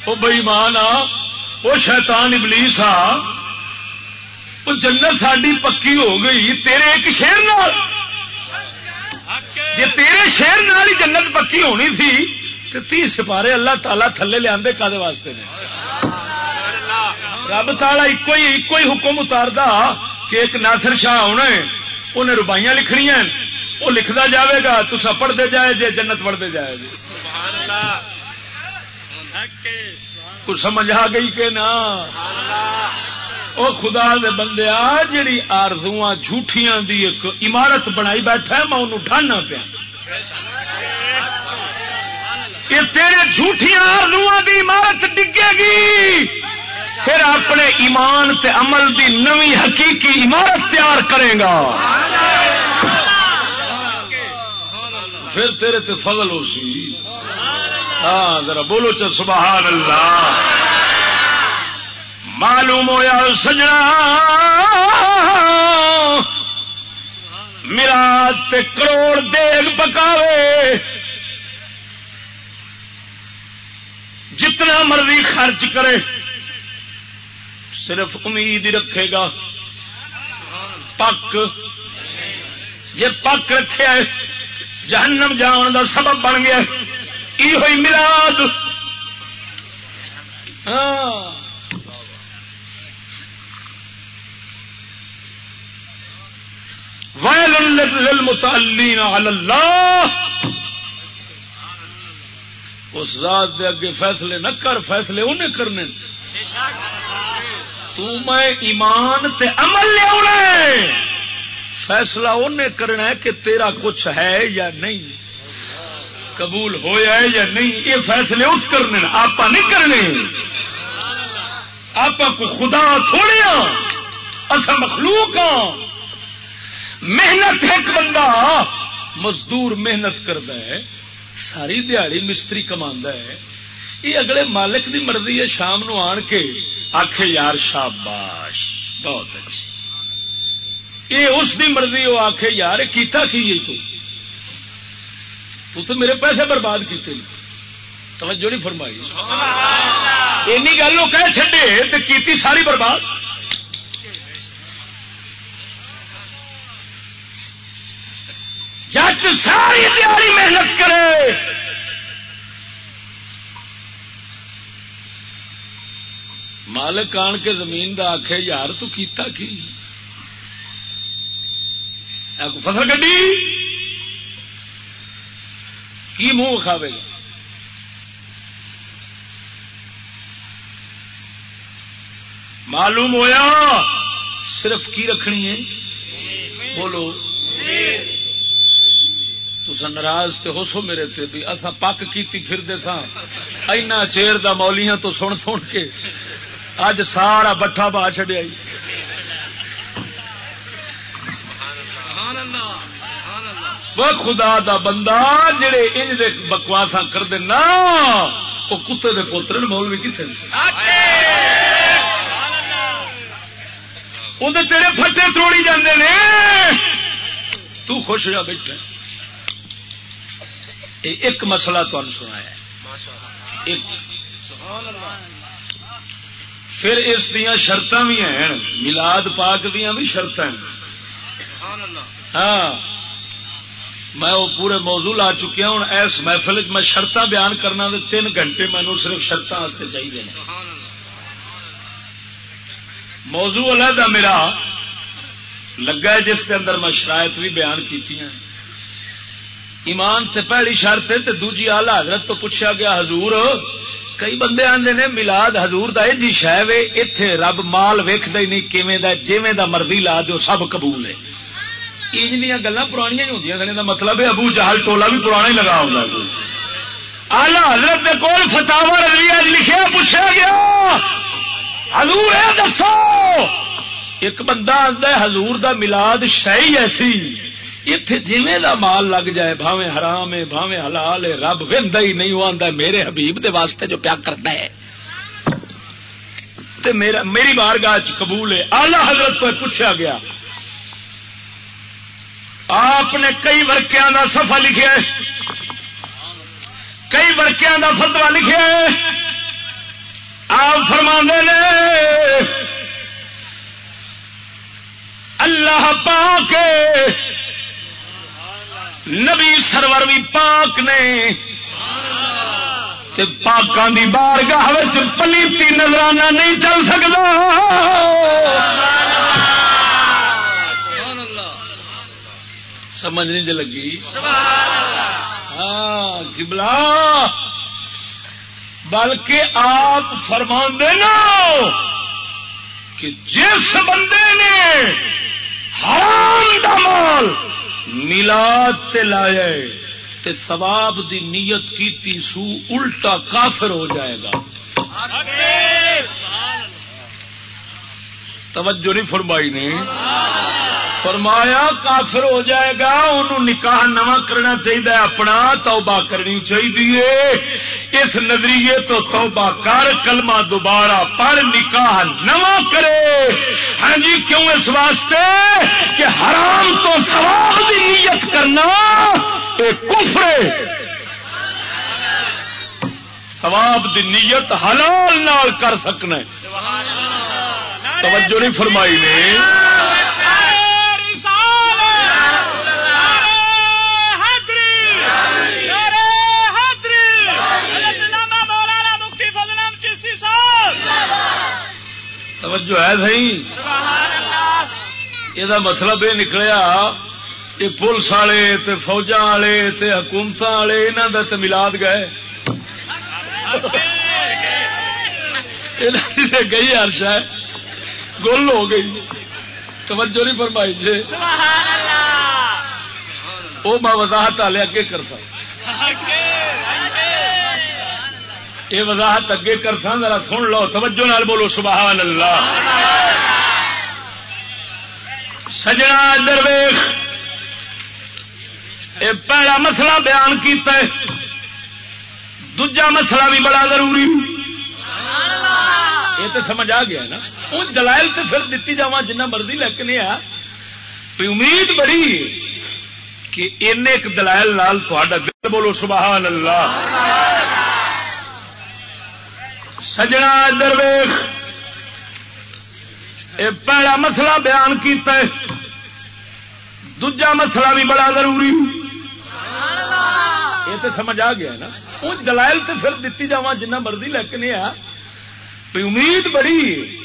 وہ بئیمان آ وہ شیطان ابلیس آ وہ جنت ساڈی پکی ہو گئی تیرے ایک شیر نال۔ جی تیرے شیر نال ہی جنت پکی ہونی تھی تو تی سپارے اللہ تعالی تھلے لیا کدے واسطے نے؟ رب تالا ایک ایک ہی حکم اتاردا کہ ایک ناصر شاہ ہونا انہیں روبائیاں لکھنیا وہ لکھتا جاوے گا تسا پڑھتے جائے جے، جنت پڑھتے جائے جی کچھ سمجھ آ گئی کہ نا وہ خدا دے بندے، آ جڑی آرزو جھوٹیاں دی ایک عمارت بنائی بیٹھا ہے، میں انہوں ڈھانا پیا۔ تیرے جھوٹیاں آرزو دی عمارت ڈگے گی۔ پھر اپنے ایمان تے عمل دی نوی حقیقی عمارت تیار کرے گا۔ پھر تیرے تے فضل ہو سی۔ ہاں ذرا بولو چل سبحان اللہ معلوم ہوا سجنا۔ میرا کروڑ دیگ پکاوے۔ جتنا مرضی خرچ کرے، صرف امید ہی رکھے گا۔ پک۔ جی پک رکھے جہنم جان کا سبب بن گیا۔ یہ ہوئی ملاد ہاں۔ ویل للمتعلین علی اللہ اس ذات دے اگے فیصلے نہ کر، فیصلے انہیں کرنے۔ تو میں ایمان تے عمل لیا فیصلہ انہیں کرنا ہے کہ تیرا کچھ ہے یا نہیں۔ قبول ہویا ہے یا نہیں، یہ فیصلے اس کرنے آپ نہیں کرنے۔ آپ کو خدا تھوڑے ہاں، اصا مخلوق ہاں۔ محنت ایک بندہ، مزدور محنت کرتا ہے۔ ساری دیہڑی مستری کما ہے۔ یہ اگلے مالک دی مرضی ہے شام نو آن کے آخ یار شاباش بہت اچھی۔ یہ اس دی مرضی وہ آخ یار کیتا کی تو؟ تو تو میرے پیسے برباد کیتے توجہ نہیں فرمائی۔ این گل وہ کہہ چڈے تو کیتی ساری برباد۔ جٹ ساری دیاری محنت کرے۔ مالک آن کے زمین دا آخ یار تو کیتا کی؟ فصل گڈی کی منہ کھاوے گا؟ معلوم ہویا؟ صرف کی رکھنی ہے؟ بولو۔ تسا ناراض تے ہو سو میرے تے بھی اصا پک کیتی پھر دے تھا اینا چیر دا مولیاں تو سن سن کے اج سارا بٹھا با چڈیا وہ خدا دا بندہ جڑے انج دے بکواسا کر دینا وہ کتے دے پوتر مولوی کتنے وہ تیرے پھٹے توڑی جاندے نے۔ تو خوش ہوا بیٹھا۔ ایک مسئلہ تمہیں سنایا پھر اس دیا شرط بھی ہیں۔ ملاد پاک دیا بھی شرط ہاں۔ میں وہ پورے موضوع لا چکیا ہوں۔ اس محفل میں شرط بیان کرنا دے تین گھنٹے مینو صرف شرط چاہیے موضوع علیحدہ میرا لگا ہے جس کے اندر میں شرائط بھی بیان کی ایمان تے پہلی شرط ہے تے دوجی آلہ حضرت تو پوچھا گیا، حضور، کئی بندے آندے نے ملاد حضور دا جی شہ وے، ایتھے رب مال ویکھدا ہی نہیں، کیویں دا جویں دا مرضی لا دیو، سب قبول ہے۔ انجنیاں گلاں پرانیاں ہی ہوندیاں کنے دا مطلب ہے ابو جہل ٹولا بھی پرانا ہی لگا ہوندا ہے۔ آلہ حضرت دے کول فتاوا رضویہ جی لکھیا، پوچھا گیا، حضور اے دسو، ایک بندہ آندا ہے، حضور دا ملاد شے ہی ایسی۔ اتے جیویں دا مال لگ جائے بھاویں حرام ہے بھاویں حلال ہے رب وہدا ہی نہیں وہ آندا میرے حبیب دے واسطے جو پیا کرتا ہے تے میرا میری بارگاہ چ قبول ہے آلہ حضرت کو پوچھا گیا آپ نے کئی ورکیاں دا صفحہ لکھیا ہے کئی ورکیاں دا فتوا لکھیا ہے آپ فرما نے اللہ پاک نبی سرور بھی پاک نے پاکان دی بار گاہ پلیتی نظرانہ نہیں چل سکتا سمجھ نہیں جی لگی؟ ہاں کبلا بلکہ آپ فرما نا کہ جس بندے نے حرام دا مال ملاد تے لایا تے ثواب دی نیت کیتی سو الٹا کافر ہو جائے گا۔ توجہ نہیں فرمائی نے۔ فرمایا کافر ہو جائے گا، انہوں نکاح نواں کرنا چاہیے، اپنا توبہ کرنی چاہیے۔ اس نظریے تو توبہ کر، کلمہ دوبارہ پڑھ، نکاح نواں کرے۔ ہاں جی کیوں اس واسطے کہ حرام تو سواب کی نیت کرنا یہ کفر سواب دی نیت حلال نال کر سکنا توجہ نہیں فرمائی نے۔ توجہ ہے سی یہ مطلب یہ نکلیا یہ پولیس والے فوجا والے حکومت والے یہاں کا تو ملاد گئے۔ گئی ہر شاید گل ہو گئی۔ توجہ نہیں فرمائی جی۔ وہ میں وضاحت والے اگے کر سکتا یہ وضاحت اگے کر سا ذرا سن لو، توجہ نال بولو، سبحان اللہ۔ سجنا درویش یہ پہلا مسئلہ بیان کیتا ہے۔ دوجا مسئلہ بھی بڑا ضروری۔ یہ تو سمجھ آ گیا نا۔ ان دلائل تو پھر دیتی جا جنہ مرضی لیکن یہ امید بڑی کہ ان ایک دلائل نال دل بولو، سبحان اللہ۔ سجنا درویش یہ پہلا مسئلہ بیان کیتا ہے۔ دجا مسئلہ بھی بڑا ضروری۔ یہ تو سمجھ آ گیا نا۔ ان دلائل تو پھر دیتی جا جنہ مرضی، لیکن یہ امید بڑی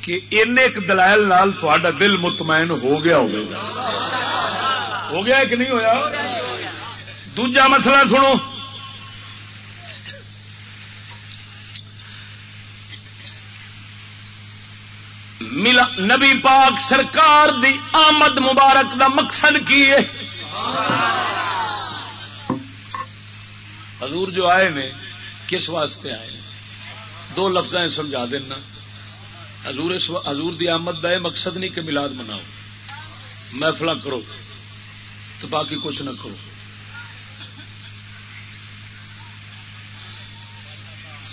کہ ان ایک دلائل نال دل مطمئن ہو گیا ہوگا۔ ہو گیا کہ نہیں ہویا؟ دوجا مسئلہ سنو۔ ملا، نبی پاک سرکار دی آمد مبارک دا مقصد کی ہے؟ حضور جو آئے نے، کس واسطے آئے دو لفظ سمجھا دینا۔ حضور حضور دی آمد دا مقصد نہیں کہ ملاد مناؤ۔ محفل کرو، تو باقی کچھ نہ کرو۔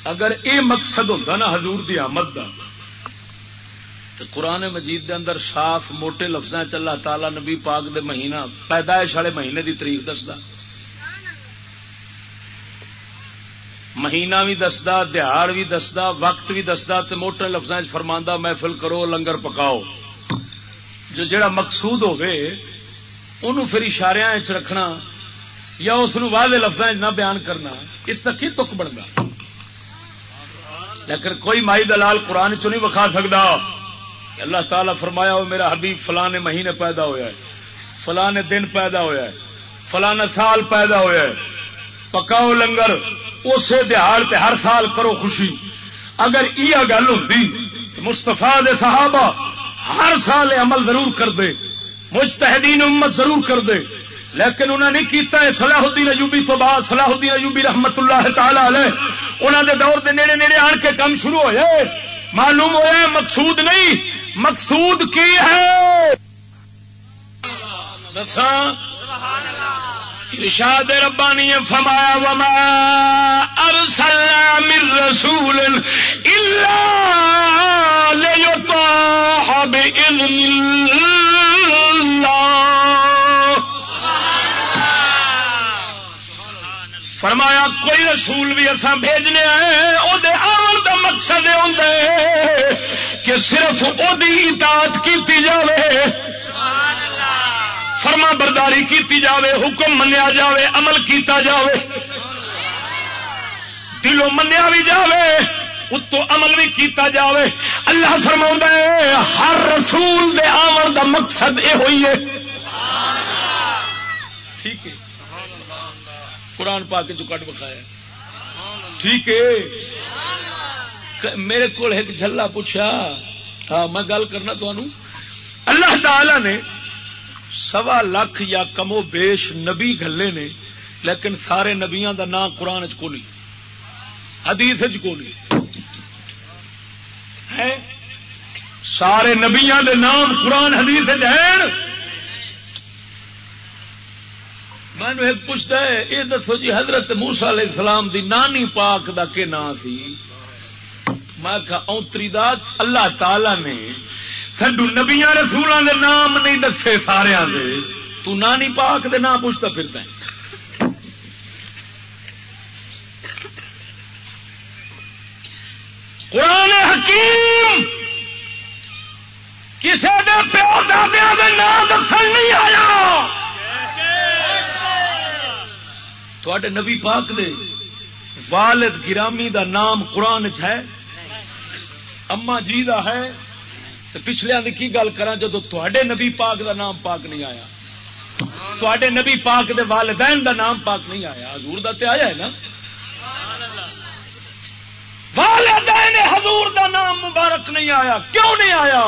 اگر اے مقصد ہوتا نا حضور دی آمد کا قرآن مجید دے اندر صاف موٹے لفظ چلا تالا نبی پاک دے مہینہ پیدائش والے مہینے دی تاریخ دستا۔ مہینہ بھی دستا دہاڑ بھی دستا، وقت بھی دستا موٹے لفظ فرما محفل کرو، لنگر پکاؤ۔ جو جڑا مقصود ہوگی انہوں پھر اشارے رکھنا یا اس واضح لفظ نہ بیان کرنا، اس تک ہی تک بنتا لیکن کوئی مائی دلال قرآن چ نہیں وکھا سکتا اللہ تعالیٰ فرمایا ہو میرا حبیب فلانے مہینے پیدا ہوا ہے فلانے دن پیدا ہوا ہے فلانا سال پیدا ہوا ہے۔ پکاؤ لنگر اسے دہاڑ پہ ہر سال کرو خوشی۔ اگر یہ گل ہوتی تو مستفا دے صحابہ ہر سال عمل ضرور کر دے مجتہدین امت ضرور کر دے لیکن انہوں نے کیتا ہے صلاح الدین ایوبی تو بعد صلاح الدین ایوبی رحمت اللہ تعالی علیہ انہوں نے دور دے نیڑے نیڑے آن کے کم شروع ہوئے۔ معلوم ہوا مقصود نہیں مقصود کی ہے؟ ارشاد ربانی فمایا وما ارسلنا من رسول الا ليطاع باذن الله۔ فرمایا، کوئی رسول بھی اصا بھیجنے آئے وہ آمن کا مقصد ہوں کہ صرف اطاعت کی جائے فرما برداری کی جاوے، حکم منیا جاوے، عمل کیتا جاوے۔ دلوں منیا بھی جاوے اتو عمل بھی کیتا جاوے۔ اللہ فرما ہر رسول دے آمن کا مقصد یہ ہوئی ہے۔ ٹھیک ہے۔ قرآن پا کے کٹ بکھایا ٹھیک ہے۔ میرے کو ایک جلا پوچھا۔ ہاں میں گل کرنا تو اللہ تعالی نے سوا لاکھ یا کمو بیش نبی گلے نے، لیکن سارے نبیا کا نام قرآن چ کو نہیں حدیث کو نہیں سارے نبیا کے نام قرآن، حدیث ہیں۔ میں ایک پوچھتا ہے، یہ دسو جی حضرت موسا علیہ السلام دی نانی پاک دا کے نام سی؟ میں اونتری دا اللہ تعالی نے تھڈو نبیا رسولوں دے نام نہیں دسے سارا دے۔ تو نانی پاک دے نام پوچھتا پھرتا ہے۔ قرآن حکیم کسی نے پیو دادیا نام دس نہیں آیا۔ تھوڑے نبی پاک دے والد گرامی دا نام قرآن چ ہے۔ اما جی دا ہے تو پچھلے کی گل کرا جدو تے نبی پاک دا نام پاک نہیں آیا؟ تے نبی پاک دے والدین دا نام پاک نہیں آیا؟ حضور دا تے آیا ہے نا؟ والدین حضور دا نام مبارک نہیں آیا، کیوں نہیں آیا؟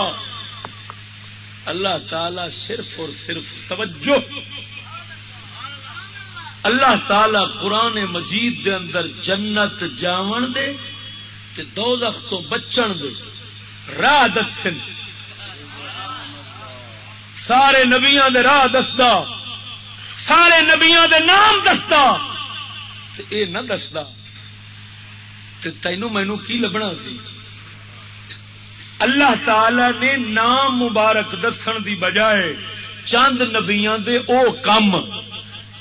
اللہ تعالی صرف اور صرف توجہ۔ اللہ تعالی قرآن مجید دے اندر جنت جاون دے تے دوزخ تو بچن دے۔ راہ دسن۔ سارے نبیاں دے راہ دستا سارے نبیاں دے نام دستا تے اے نہ دستا تینو مینو کی لبنا سی؟ اللہ تعالی نے نام مبارک دسن دی بجائے چند نبیاں دے او کم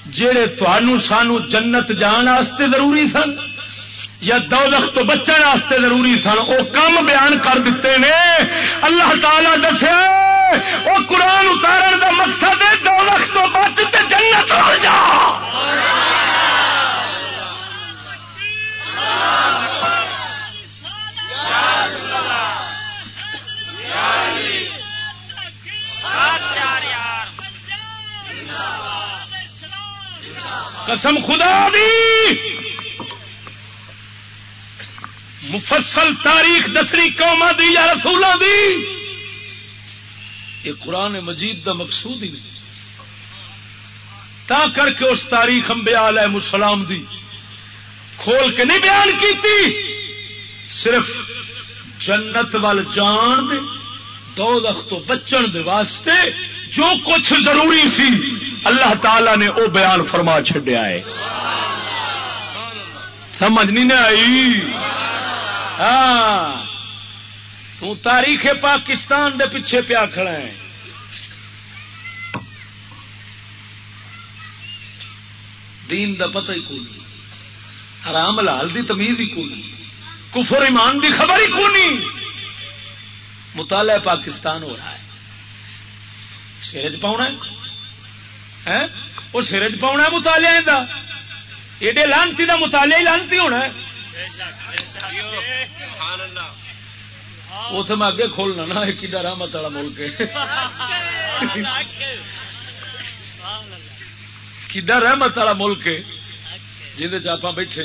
جڑے تھانو سانو جنت جان واسطے ضروری سن۔ یا دولت تو بچن واسطے ضروری سن، او کم بیان کر دیتے نے۔ اللہ تعالی دسے وہ قرآن اتارن دا مقصد ہے دولت تو بچ تے جنت جا۔ قسم خدا دی! مفصل تاریخ دسری قوما دی یا رسولوں دی؟ یہ قرآن مجید دا مقصود ہی نہیں۔ تا کر کے اس تاریخ امبیا علیہ السلام دی کھول کے نہیں بیان کی صرف جنت وال جان دے دو دخ تو بچن دے واسطے جو کچھ ضروری سی، اللہ تعالی نے وہ بیان فرما چڈیا ہے۔ سمجھ نہیں آئی؟ ہاں۔ تاریخ پاکستان دے پیچھے پیا کھڑا ہے۔ دین دا پتہ ہی کون حرام لال دی تمیز ہی کون کفر ایمان دی خبر ہی کونی مطالعہ پاکستان ہو رہا ہے۔ سر چ پاؤنا وہ سر چ پاؤنا مطالعہ دا۔ ایڈے لانتی دا مطالعہ ہی لانتی ہونا اتنے میں اگے کھولنا نا، ایک رحمت والا ملک کڈا رحمت والا ملک ہے جہد آپ بیٹھے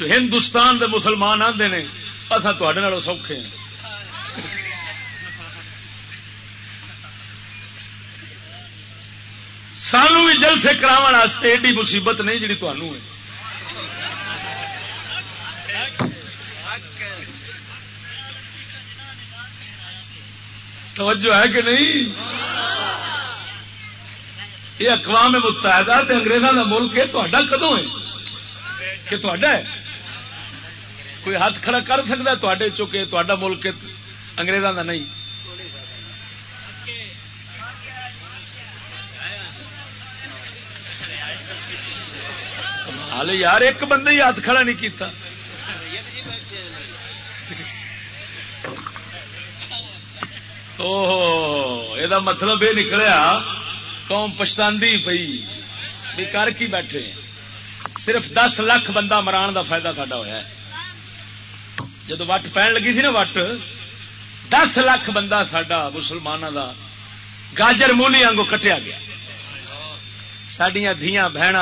ہندوستان دے مسلمان آتے نے اصا تے سوکھے ہیں۔ سانو بھی جلسے کرا ایڈی مصیبت نہیں جی تمہوں توجہ ہے کہ نہیں؟ یہ اقوام متحدہ انگریزوں کا ملک ہے تا کدو ہے؟ کہ ہے؟ کوئی ہاتھ کھڑا کر سکتا ہے چکے تا ملک انگریزوں کا نہیں؟ ہال یار، ایک بندے ہی ہاتھ کھڑا نہیں کیتا۔ یہ مطلب یہ نکلیا، قوم پچھتاندی پئی، بھی کر کی بیٹھے۔ صرف دس لاکھ بندہ مران دا فائدہ ساڈا ہوا جدو وٹ پہن لگی تھی نا وٹ، دس لاکھ بندہ سڈا مسلمانوں دا گاجر مولی آنگو کٹیا گیا۔ سڈیا دیا بہن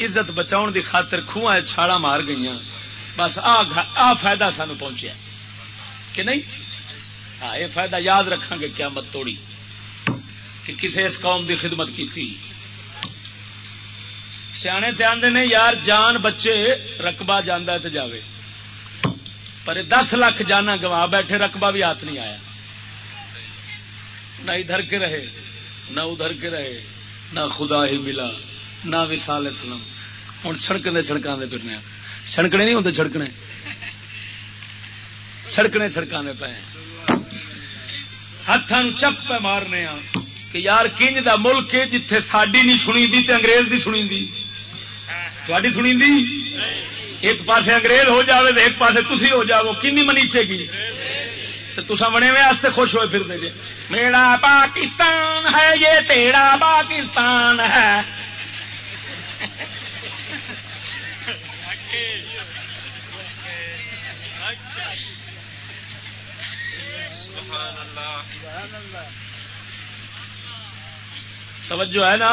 عزت بچاؤ دی خاطر خوہ چھاڑا مار گئی بس آ فائدہ سانو پہنچیا۔ کہ نہیں؟ ہاں یہ فائدہ یاد رکھا گے کیا مت توڑی کہ کسے اس قوم دی خدمت کی تھی سیانے تے آندے نے، یار، جان بچے رقبہ جانا تو جاوے۔ پر دس لاکھ جانا گوا بیٹھے، رقبہ بھی ہاتھ نہیں آیا۔ نہ ادھر کے رہے، نہ ادھر کے رہے، نہ خدا ہی ملا، نہ وسال فلم ہوں سڑکنے سڑکاں پھرنے سڑکنے نہیں ہوتے سڑکنے۔ سڑکنے سڑکاں پے ہاتھوں چپ پہ مارنے ہاں کہ یار کنج دا ملک ہے جتھے ساڈی نہیں سنی دی تے انگریز دی سنی دی تھوڑی سنی دی ایک پاسے انگریز ہو جاوے تو ایک پاسے تسی ہو جاؤ کنی منیچے گی؟ تو تسا بنے میں آستے خوش ہوئے پھر دے جے۔ میرا پاکستان ہے، یہ تیرا پاکستان ہے۔ سبحان اللہ۔ توجہ ہے نا؟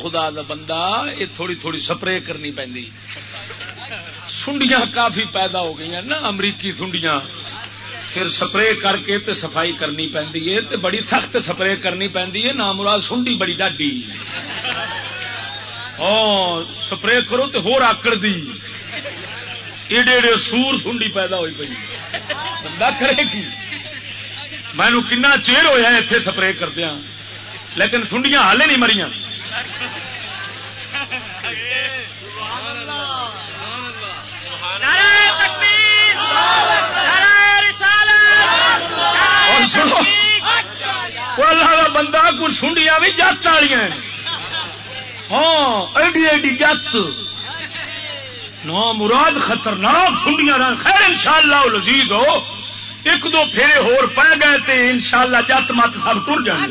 خدا دا بندہ یہ تھوڑی تھوڑی سپرے کرنی پی سنڈیاں کافی پیدا ہو گئی نا امریکی سنڈیاں۔ پھر سپرے کر کے تے صفائی کرنی پی بڑی سخت سپرے کرنی پی نام مراد سنڈی بڑی ڈاڈی۔ ہاں سپرے کرو تو ہو آکڑ دی۔ ایڈے ایڈے سور سنڈی پیدا ہوئی پی بندہ کرے گی مینو کنا چیر ہوا اتنے سپرے کردیا لیکن سنڈیاں ہالے نہیں مریاں۔ اللہ کا بندہ کچھ سنڈیاں بھی جت والی ہاں ایڈی ایڈی جت نو مراد خطرناک سنڈیاں خیر ان شاء لذیذ ہو. ایک دو پھیرے ہور پہ گئے تھے ان شاء اللہ جت مت سب ٹر جائیں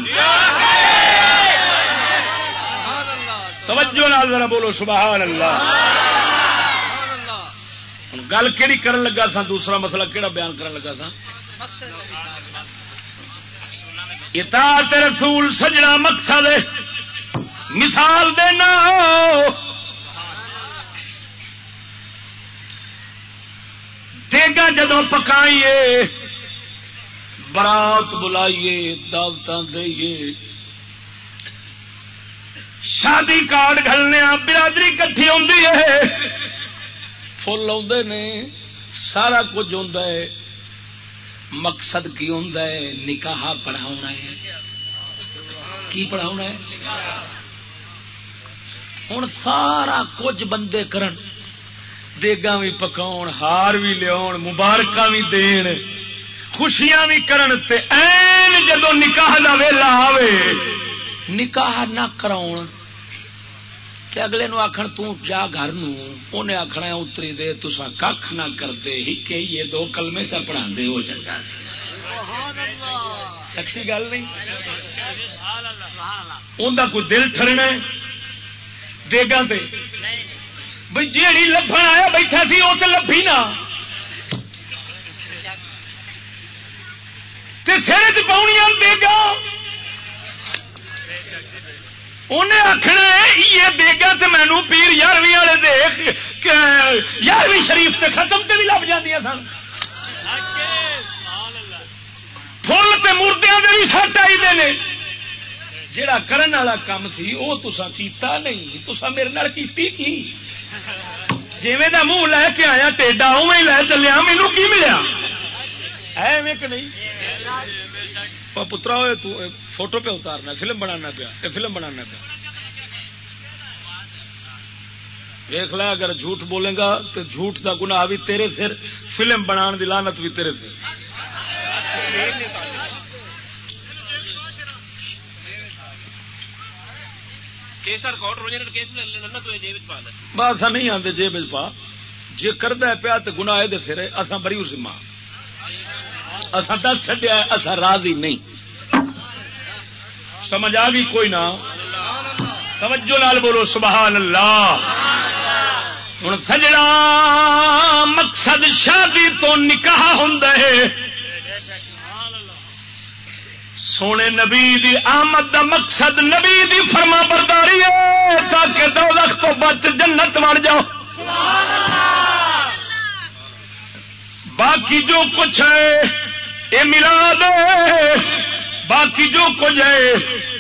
توجہ نال ذرا بولو سبحان اللہ گل کہڑی کرن لگا سا دوسرا مسئلہ کہڑا بیان کرن لگا سا اطاعت رسول، سجنا مقصد، مثال دینا. دیگا جدو پکائیے، برات بلائیے دعوت دئیے۔ شادی کارڈ گلنے برادری کٹھی آدھی ہے۔ فل آ سارا کچھ ہے۔ مقصد کی ہوں نکاح پڑھا ہے۔ کی پڑھا ہے؟ ہوں سارا کچھ بندے کرن۔ دیگا بھی پکاؤ ہار بھی لیا مبارک بھی دین۔ خوشیاں بھی کرن تے این جدو نکاح دا ویلا آوے، نکاح نہ کراؤ تے اگلے نو آخر جا گھر انہیں آخنا اتری دے تسا کھ نہ کرتے ہی کہ یہ دو کلمے چ پڑھا دے وہ چنگا سچی گل نہیں؟ ان کوئی دل ٹرنا دیگا پہ بھائی جیڑی لبن آیا بیٹھا سی وہ تو لبھی نا۔ سر چ دے گا۔ انہیں آخنا یہ دے تو مینو پیر یارویں والے دیکھ یارویں شریف سے ختم سے بھی لب جی سن۔ فل تے مردیا بھی سٹ آئی دے جڑا کرن والا کام سی وہ تسا کیتا نہیں تسا میرے نال کیتی کی؟ جیویں دا منہ لے کے آیا ٹیڈا اوے لے چلیا مینو کی ملیا؟ ہے کہ نہیں؟ پترا ہوئے تو فوٹو پہ اتارنا، فلم بنانا پیا فلم بنانا پیا۔ دیکھ لیا اگر جھوٹ بولے گا تو جھوٹ کا گنا بھی تیرے سر، فلم بنا دی لانت بھی تیرے سر۔ بس نہیں آتے جیب پا۔ جی کردہ پیا تو گنا یہ سر اصا بری سما اصا دس چڈیا اصا راضی نہیں۔ سمجھ آ گئی کوئی نہ؟ توجہ نال بولو، سبحان اللہ۔ ہوں سجڑا مقصد شادی تو نکاح ہوں سونے نبی دی آمد دا مقصد نبی دی فرما برداری ہے، تاکہ دوزخ تو بچ جنت مر جاؤ۔ باقی جو کچھ ہے یہ ملا دے باقی جو کچھ ہے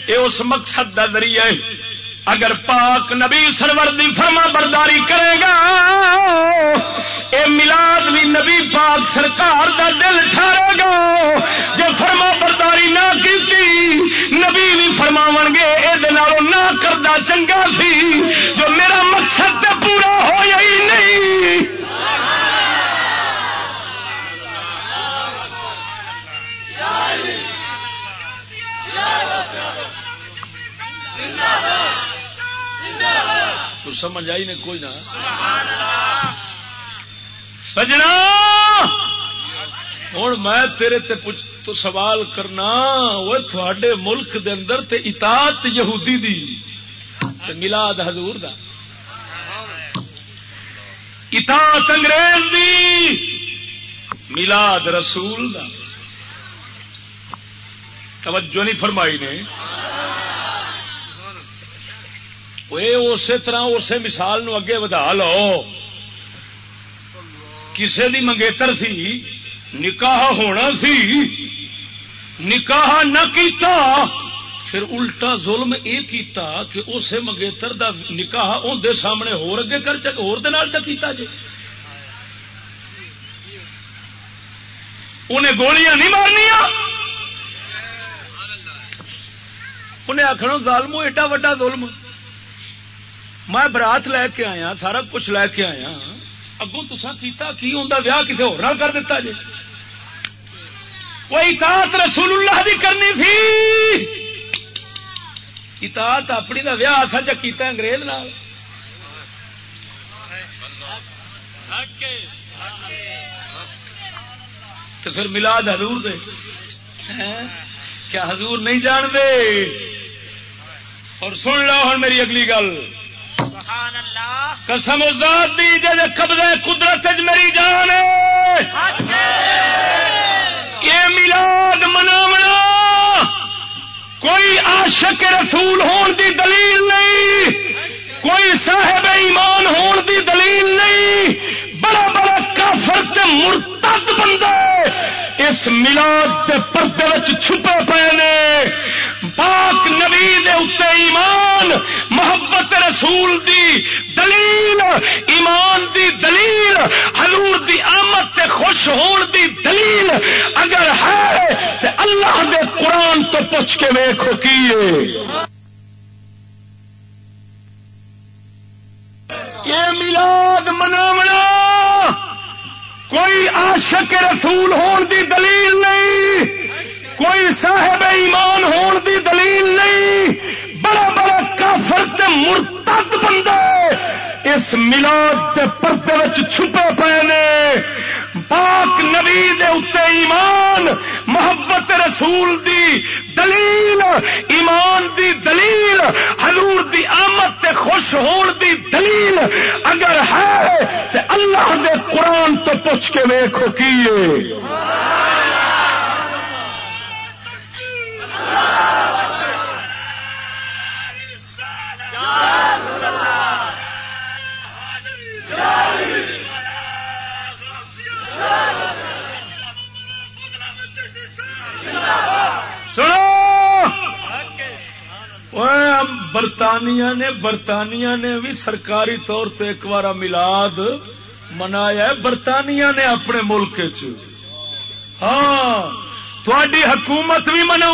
یہ اس مقصد کا ذریعہ ہے۔ اگر پاک نبی سرور دی فرما برداری کرے گا، اے ملاد بھی نبی پاک سرکار دا دل ٹھارے گا۔ جے فرما برداری نہ کیتی، نبی بھی فرما گے یہ نہ کردہ چنگا سی۔ جو میرا مقصد تے پورا ہو ہی نہیں تو سمجھ آئی نہیں کوئی نہ۔ سجنا! ہوں میں تیرے تے پوچھ تو سوال کرنا، وہ تھوڑے ملک دے اندر تے اطاعت یہودی دی تے ملاد حضور دا۔ اطاعت انگریز دی، ملاد رسول دا۔ توجہ نہیں فرمائی نے۔ اسی طرح اسی مثال نو اگے ودا لو کسے دی منگیتر سی نکاح ہونا سی نکاح نہ کیتا پھر الٹا ظلم یہ کیتا کہ اسے منگیتر دا نکاح اندر سامنے ہور اگے کر چک ہور دے نال کیتا جی انہیں گولیاں نہیں مارنیا انہیں آخر ظالمو ایڈا وڈا ظلم میں برات لے کے آیا، سارا کچھ لے کے آیا۔ اگوں تسا کیتا کی ہوں ویاہ کسی ہو کر دیتا جی وہ اطاعت رسول اللہ دی کرنی تھی؟ اطاعت اپنی دا ویاہ تھا جا کیتا انگریز نال؟ تو پھر ملاد حضور دے۔ کیا حضور نہیں جان دے اور سن لو ہوں میری اگلی گل۔ قسم ذات دی جے قبضے قدرت میری جان یہ ملاد مناونا کوئی عاشق رسول ہون دی دلیل نہیں. کوئی صاحب ایمان ہون دی دلیل نہیں. بڑا بڑا کافر تے مرتد بندہ اس ملاد کے پردے چھپے پے نے. پاک نبی دے اتنے ایمان، محبت رسول دی دلیل، ایمان دی دلیل، حضور دی آمد تے خوش ہون دی دلیل اگر ہے تے اللہ دے قرآن تو پوچھ کے ویخو کی یہ ملاد مناونا، کوئی عاشق رسول ہون دی دلیل نہیں۔ کوئی صاحب ایمان ہون دی دلیل نہیں۔ بڑا بڑا کافر تے مرتد بندہ اس ملاد کے پردے چھپے پے نے۔ پاک نبی دے اتنے ایمان، محبت رسول دی دلیل، ایمان دی دلیل، حضور دی آمد تے خوش ہون دی دلیل۔ اگر ہے تے اللہ دے قرآن تو پوچھ کے ویخو کی برطانیہ نے برطانیہ نے بھی سرکاری طور سے ایک بار ملاد منایا برطانیہ نے اپنے ملک چ۔ ہاں۔ تھوڑی حکومت بھی منا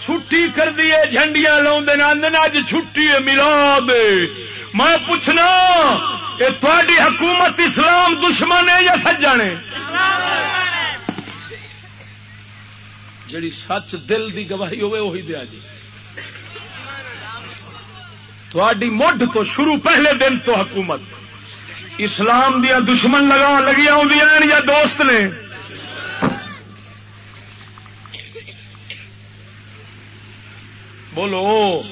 چھٹی کر دی جھنڈیاں لاؤن اج چھٹی ہے ملاد میں پوچھنا یہ تھوڑی حکومت اسلام دشمن ہے یا سجا نے جڑی سچ دل دی گواہی ہوئے وہی دیا جی تھوڑی مڈ تو شروع پہلے دن تو حکومت۔ اسلام دیا دشمن لگا لگیا ہوں یا دوست نے؟ بولو۔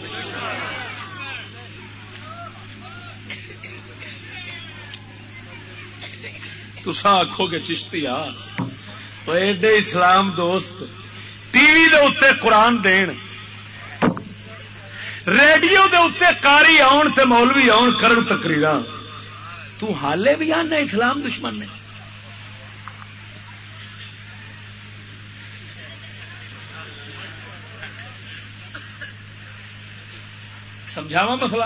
تسا آخو گے چشتی آ ایڈے اسلام دوست۔ ٹی وی دے اتنے قرآن دین۔ ریڈیو دے اتنے کاری آن تے مولوی آن کرن تقریر تو حالے بھی آنا اسلام دشمن نے۔ سمجھاوا مسئلہ؟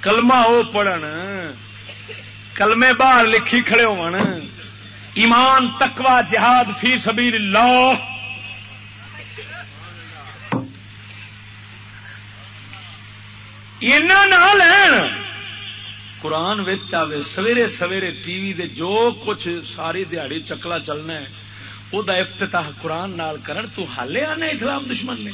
کلمہ وہ پڑھن، کلمے باہر لکھی کھڑے ہو ایمان تکوا جہاد فی سبیل اللہ نہ لین قرآن آئے سویرے سویرے ٹی وی دے جو کچھ ساری دیہڑی چکلا چلنا ہے وہ افتتاح قرآن نال کرن تو حالے آنے اسلام دشمن نے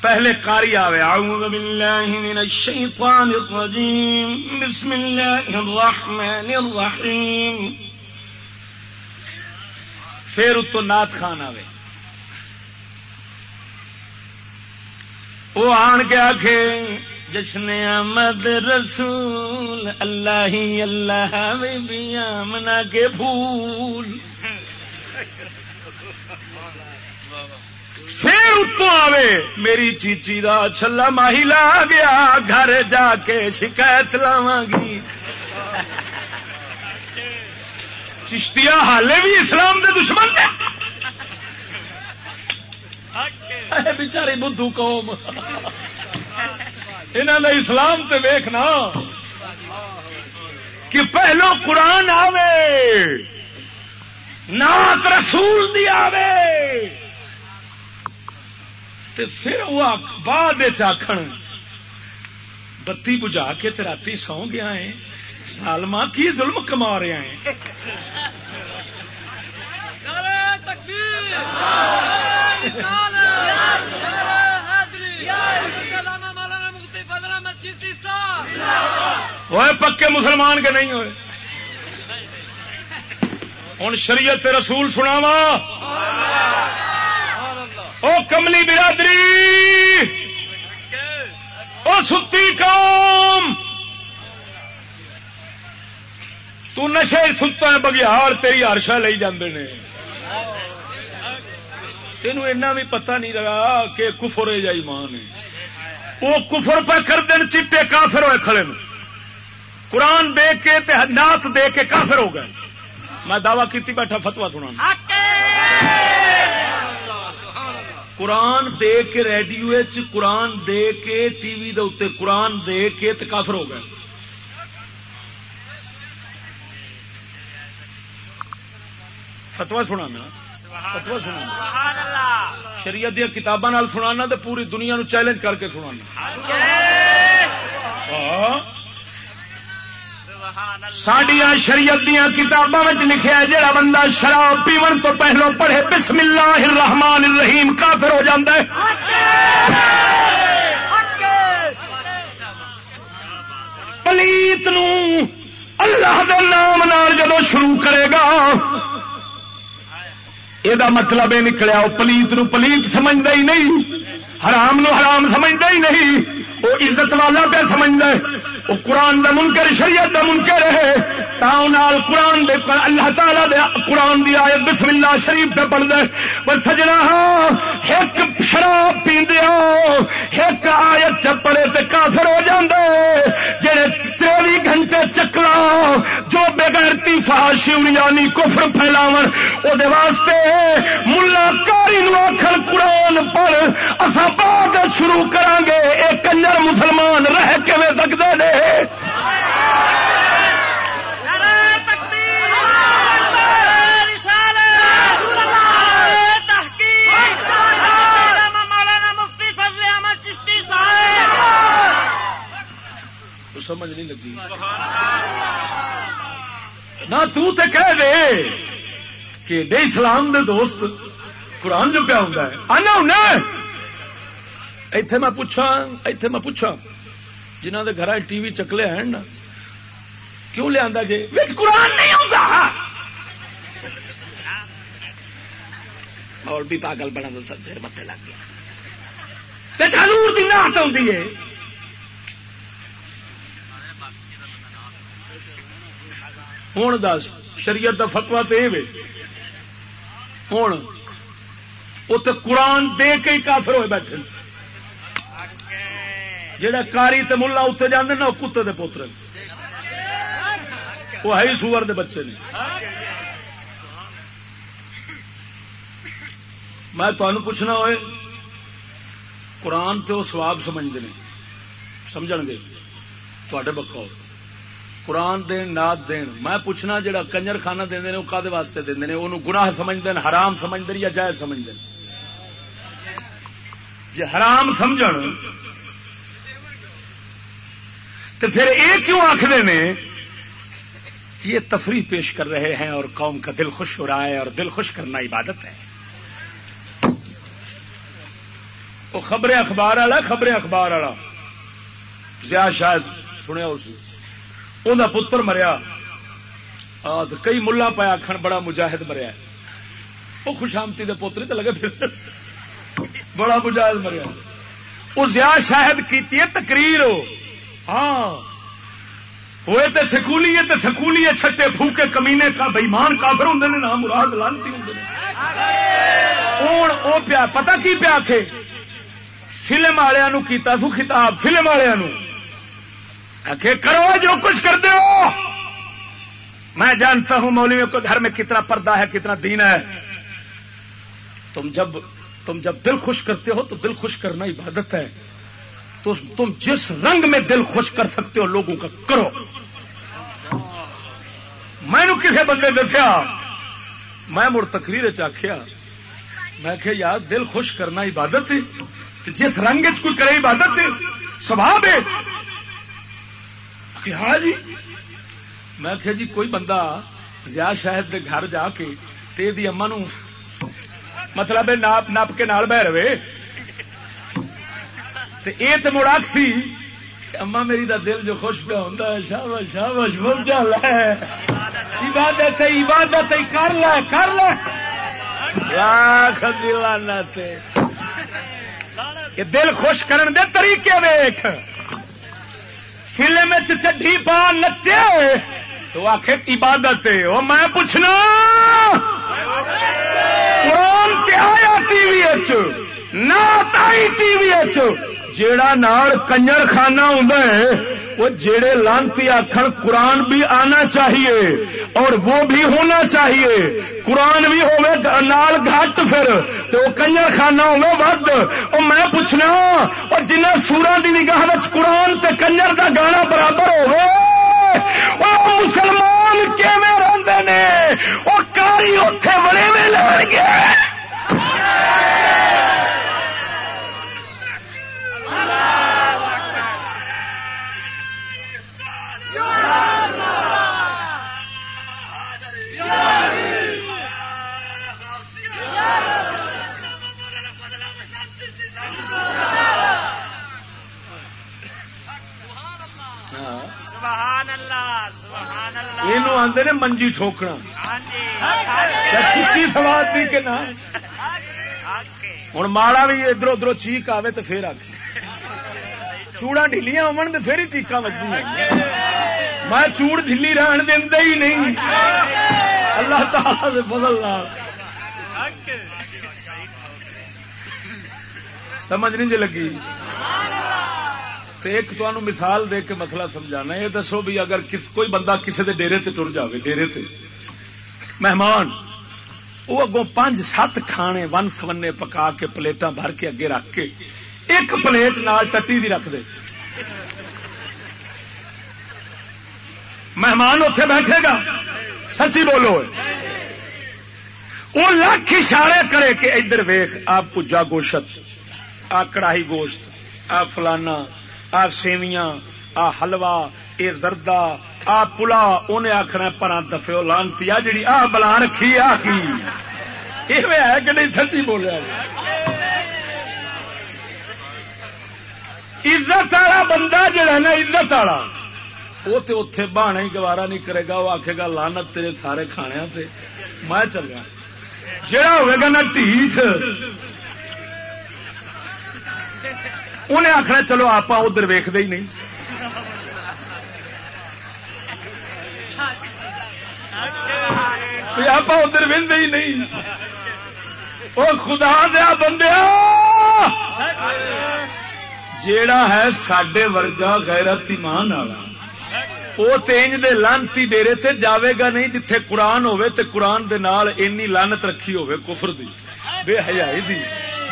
پہلے کاری آوے اعوذ باللہ من الشیطان الرجیم بسم اللہ الرحمن الرحیم پھر اتو نات خان آوے وہ آن کے آخے جشن احمد رسول اللہ ہی اللہ منا کے پھول۔ پھر اتو آوے میری چیچی دا چھلا ماہی لا گیا گھر جا کے شکایت لاواں گی۔ چشتیا حالے بھی اسلام دے دشمن بچاری بدھو قوم۔ انہوں نے اسلام تے ویخنا کہ پہلو قرآن آوے نات رسول دی آوے۔ تے پھر وہ بعد آخر بتی بجا کے رات سو گیا ہے۔ سالما کی ظلم کما رہے ہیں۔ وہ پکے مسلمان کے نہیں ہوئے؟ ہوں شریعت رسول سناوا او کملی برادری، او ستی قوم۔ تو نشے ستا بگیار تیری ہرشا لے جاندے نے۔ تینوں اینا بھی پتہ نہیں لگا کہ کفر ہے یا ایمان ہے۔ وہ کفر پہ کر دین، چٹے کافر ہوئے کھڑے میں قرآن دے کے نات دے کے کافر ہو گئے۔ میں دعوی کی بیٹھا فتوا سنا قرآن دے کے ریڈیو قرآن دے کے ٹی وی دے قرآن دے کے کافر ہو گئے۔ فتوا سنا میں فتوا سنا شریعت دیا کتاباں سنا تو پوری دنیا نو چیلنج کر کے سنا سڈیا شریعت دیا کتاباں لکھا جڑا بندہ شراب پیو تو پہلو پڑھے بسم اللہ الرحمن الرحیم کافر ہو ہے۔ پلیت نو اللہ دے نام نال جدو شروع کرے گا یہ مطلب یہ نکلیا وہ پلیت نو پلیت سمجھتا ہی نہیں حرام نو حرام سمجھتا ہی نہیں وہ عزت والا پہ سمجھتا ہے وہ قرآن دا منکر، شریعت دا منکر ہے۔ تاؤنال قرآن دے اللہ تعالیٰ دے قرآن دی آیت بسم اللہ شریف پہ پڑھ دے پر سجنا ہاں ایک شراب پیندیا ہاں، ایک آیت چپڑے تے کافر ہو جاندے جڑے چوبی گھنٹے چکلا، جو بغیرتی فحاشی یعنی کفر پھیلاون، او دے واسطے ملا کاری نو آخر قرآن پر۔ اسا بعد شروع کران گے اے کنجر مسلمان رہ کے سکتے ہیں سمجھ نہیں لگی۔ نہ تو تے کہہ دے کہ دے اسلام دے دوست قرآن جو پیا ہوں آنا ہوں میں پوچھا ایتھے میں پوچھا جنہ کے گھر ٹی وی چکلے ہیں نا، کیوں لیا جی قرآن نہیں ہوتا اور بھی پاگل بنا تو پھر متے لگ گیا۔ ضرور دن ہاتھ آتی ہے۔ ہوں دس، شریعت کا فتوا تو یہ ہوں اتنے قرآن دے کے ہی کافر ہوئے بیٹھے۔ جہاں کاری تے ملا اتنے جانے نا کتے دے پوتر وہ ہے ہی سور دے بچے نے۔ میں تمہیں پوچھنا ہوئے، قرآن تو سواب سمجھتے ہیں سمجھ گے تے بکو قرآن دین نات دین۔ میں پوچھنا جڑا کنجر خانہ دے وہ کدے واسطے دے وہ گناہ سمجھتے ہیں حرام سمجھتے یا جائز سمجھتے جی حرام سمجھ تو پھر یہ کیوں آخر نے یہ تفریح پیش کر رہے ہیں اور قوم کا دل خوش ہو رہا ہے اور دل خوش کرنا عبادت ہے؟ وہ خبریں اخبار والا خبریں اخبار والا۔ زیا شاید سنیا اس پتر مریا۔ کئی ملا پایا آخر بڑا مجاہد مریا وہ خوشامتی کے پوتری تو لگے پھر۔ بڑا مجاہد مریا۔ وہ زیا شاہد کی تقریر ہو۔ ہاں۔ ہوئے تے سکولی تے سکولی چھٹے پھوکے کمینے کا بےمان کافر ہوں نے نام مراد لانتی ہوں وہ پیا، پتا کی پیا کے فلم والوں کیتا سو خطاب، فلم والوں کرو جو کچھ کر دو میں جانتا ہوں مولویوں کو گھر میں کتنا پردہ ہے، کتنا دین ہے۔ تم جب تم جب دل خوش کرتے ہو تو دل خوش کرنا عبادت ہے۔ تو تم جس رنگ میں دل خوش کر سکتے ہو لوگوں کا کرو۔ میں کسی بندے دسیا، میں مڑ تقریر چاخیا میں کہ یار، دل خوش کرنا عبادت ہے۔ جس رنگ کوئی کرے عبادت سواب ہے۔ ہاں جی میں کہ جی کوئی بندہ زیا شاہد دے گھر جا کے تے دی اما نو مطلب ناپ ناپ کے نال بہ رہے۔ یہ تو مڑ سی اما میری دا دل جو خوش پہ ہوتا ہے شابش شابش بول جا لے۔ عبادت عبادت کر لے کر لے۔ لاکھ دلانا تے یہ دل خوش کرن دے طریقے ویخ فلم چڈی پا نچے تو آخ عبادت وہ میں پوچھنا، قرآن کیا آیا ٹی وی نہ ٹی وی جیڑا نال کنجر خانہ ہوں وہ جڑے لانتی آخر قرآن بھی آنا چاہیے اور وہ بھی ہونا چاہیے قرآن بھی نال گھٹ پھر تو کنجر خانہ ود اور میں پوچھنا اور جنہیں سورا کی نگاہ قرآن تے کنجر کا گانا برابر ہو مسلمان کیون نے وہ کاری اتے آدھے نے منجی ٹھوکنا چھٹی سواد دی کہ نہ؟ ہوں ماڑا بھی ادھر ادھر چیک آئے تو پھر آ چوڑا ڈھیلیاں ہون تو پھر ہی چیقا بجتی میں چوڑ ڈھلی رہن دے ہی نہیں۔ اللہ تعالی بدل سمجھ نہیں جی لگی۔ تو ایک تو مثال دے کے مسئلہ سمجھانا یہ دسو بھی اگر کس کوئی بندہ کسی کے ڈیری سے ٹر جائے ڈیری سے مہمان وہ اگوں پانچ سات کھانے ون سونے پکا کے پلیٹاں بھر کے اگے رکھ کے ایک پلیٹ نال ٹٹی دی رکھ دے۔ مہمان اتے بیٹھے گا۔ سچی بولو وہ لاکھ اشارے کرے کہ ادھر ویخ آپ پجا گوشت، آ کڑاہی گوشت، آ فلانا آ سیویاں، آ حلوا اے زردہ، آ پلا انہیں آخنا پرا دفے لانتی، آ جی آ بلا رکھی، آ کی؟ یہ ہے کہ نہیں سچی بولیا جی؟ عزت والا بندہ جڑا نا، عزت والا وہ تو اتے بہانا ہی گوارا نہیں کرے گا وہ آخے گا لانت تیرے سارے کھانے سے میں چلیا۔ جڑا ہوئے گا نا ٹھیٹ انہیں آخنا چلو آپ ادھر ویختے ہی نہیں۔ آپ ادھر وہدے ہی نہیں۔ وہ خدا دیا بندے جیڑا ہے سڈے ورگا غیرت ایمان والا۔ وہ تینج دے لانتی ڈیرے تے جاوے گا نہیں، جتھے قرآن ہوے تے قرآن دے نال اینی لانت رکھی ہوے کفر دی، بے حیائی دی۔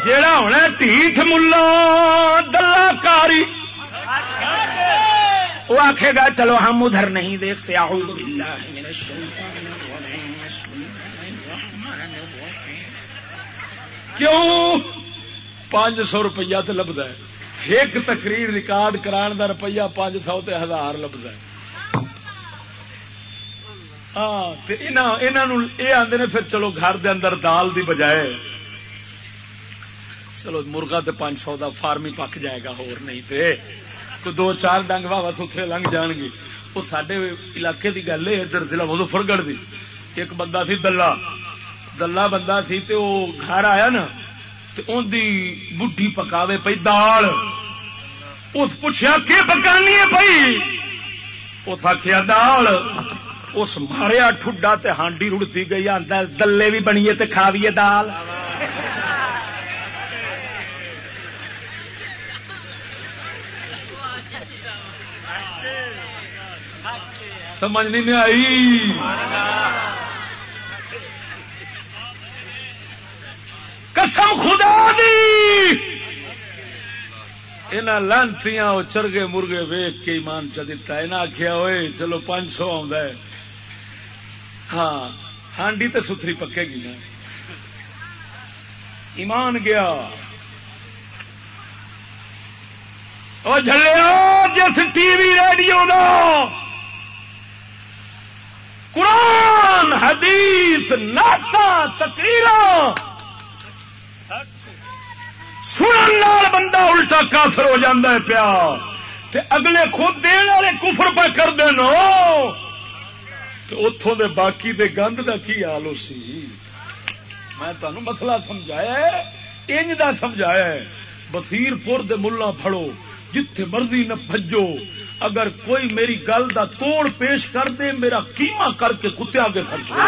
جیڑا ہونا ٹھیٹ ملا دلہ کاری وہ آخے گا، چلو ہم ادھر نہیں دیکھتے، اعوذ باللہ من الشیطان الرجیم۔ بسم اللہ الرحمن الرحیم کیوں؟ پانچ سو روپیہ تو لبدا ہے۔ ایک تقریر ریکارڈ کران دا روپیہ پانچ سو تے ہزار لبدا ہے۔ ہاں تے انہاں انہاں نو اے آندے نے پھر چلو گھر دے اندر دال دی بجائے چلو مرغا تے پانچ سو دا فارمی پک جائے گا، ہور نہیں تے۔ کوئی دو چار ڈنگ واہ ستھرے لنگ جان گے۔ وہ سڈے علاقے کی گل ہے، ادھر ضلع مظفرگڑھ دی۔ ایک بندہ سی دلہ دلہ بندہ سی تے وہ گھر آیا نا، تے ان دی بڈھی پکاوے پئی دال۔ اس پوچھا کی پکانی ہے پئی؟ اس آخیا دال؟ اس ماریا ٹھڈا تے ہانڈی رڑتی گئی آتا دلے بھی بنیے تے کھاویے دال؟ سمجھ نہیں آئی۔ قسم خدا دی۔ یہاں لانتیاں چرگے مرگے ویگ کے ایمان چ دتا یہ آخیا ہوئے، چلو پانچ سو آ ہاں ہانڈی تو ستری پکے گی نا۔ ایمان گیا۔ وہ جلیا جس ٹی وی ریڈیو نو قرآن، حدیث ناتا تقریر سنن بندہ الٹا کافر ہو جاتا ہے پیا۔ تے اگلے خود دن والے کفر پہ کر دین اتوں دے باقی دے گند دا کی حال ہو سی؟ میں تمہیں مسئلہ سمجھایا انج دا سمجھایا بصیر پور دے ملا پھڑو، جتھے مرضی نہ بھجو اگر کوئی میری گل دا توڑ پیش کر دے، میرا کیما کر کے کتے آگے سر چھوڑ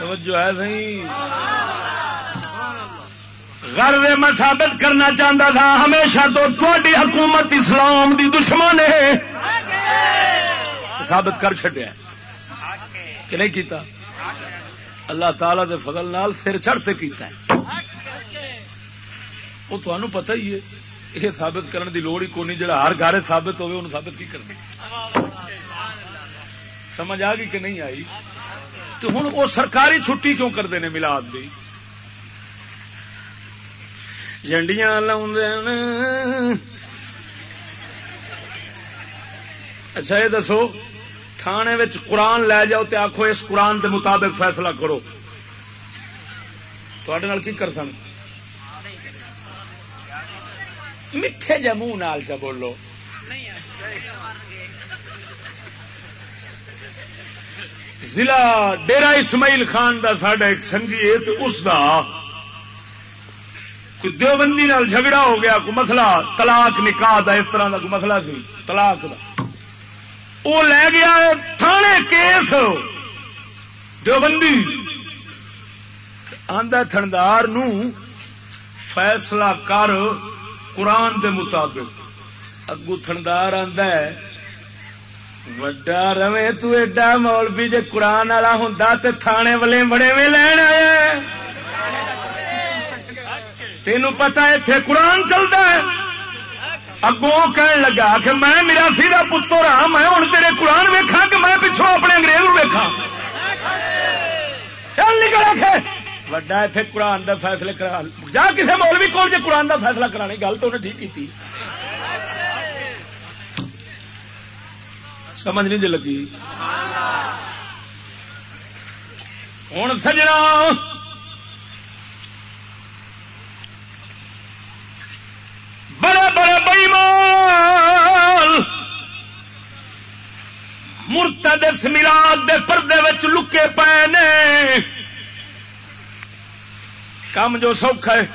توجہ ہے صحیح؟ غرض میں ثابت کرنا چاہتا تھا، ہمیشہ تو تھوڑی حکومت اسلام دی دشمن ہے۔ ثابت کر چڈیا کہ نہیں کیتا؟ اللہ تعالی دے فضل نال سر چڑھتے کیتا ہے۔ وہ تمہیں پتہ ہی ہے، یہ ثابت کرنے دی لوڑ ہی کونی، جڑا ہر گارے ثابت ہوئے، انہوں ثابت کی کرنی۔ سمجھ آ گئی کہ نہیں آئی؟ تو ہوں وہ سرکاری چھٹی کیوں کرتے ہیں ملاد دی؟ جنڈیاں لا اچھا یہ دسو تھانے قرآن لے جاؤ تے آخو اس قرآن کے مطابق فیصلہ کرو کی کر سن میٹھے جموں نال چا بولو ضلع ڈیرا اسماعیل خان دا ساڈا ایک سنگھی ہے تو اس دا کوئی دیوبندی نال جھگڑا ہو گیا، کوئی مسئلہ طلاق، نکاح دا، اس طرح دا کوئی مسئلہ سی، طلاق دا۔ وہ لے گیا تھانے کیس۔ دیوبندی۔ آدھا تھندار نو فیصلہ کر قرآن دے مطابق۔ اگو تھندار آدھا وڈا روے تو ایڈا مولوی جے قرآن والا ہوں تو تھانے والے بڑے میں لین آیا تینوں پتا اتے قرآن چلتا ہے. اگوں کہن لگا کہ میں میرا سیدھا پتر ہاں میں ہوں تیرے قرآن ویکھا کہ میں پچھوں اپنے انگریز ویکھا چل نکل آخ وڈا اتنے قرآن دا فیصلے کرا جا کسی مولوی کول جی قرآن دا فیصلہ کرانی گل تو انہیں ٹھیک کی سمجھ نہیں جی لگی؟ ہوں سجنا بڑے بڑے بئی مال مرتد سمیرات دے پردے لکے پے نے۔ کام جو سوکھا ہے۔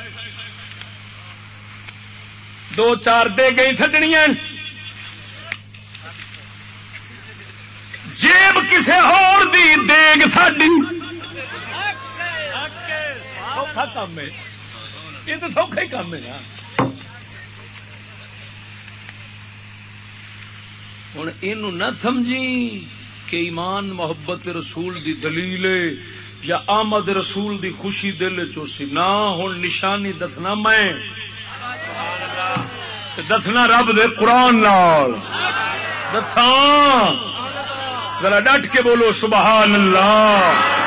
دو چار دے گئی تھٹنیاں جیب کسے اور دی دیگ ساڈی۔ سوکھا یہ تو سوکھا ہی کام ہے نا۔ ہوں یہ نہ سمجھی کہ ایمان محبت رسول دی دلیل یا آمد رسول دی خوشی دل چوسی نہ ہوں نشانی دسنا میں۔ دسنا رب دے قرآن نال۔ دساں۔ ذرا ڈٹ کے بولو سبحان اللہ۔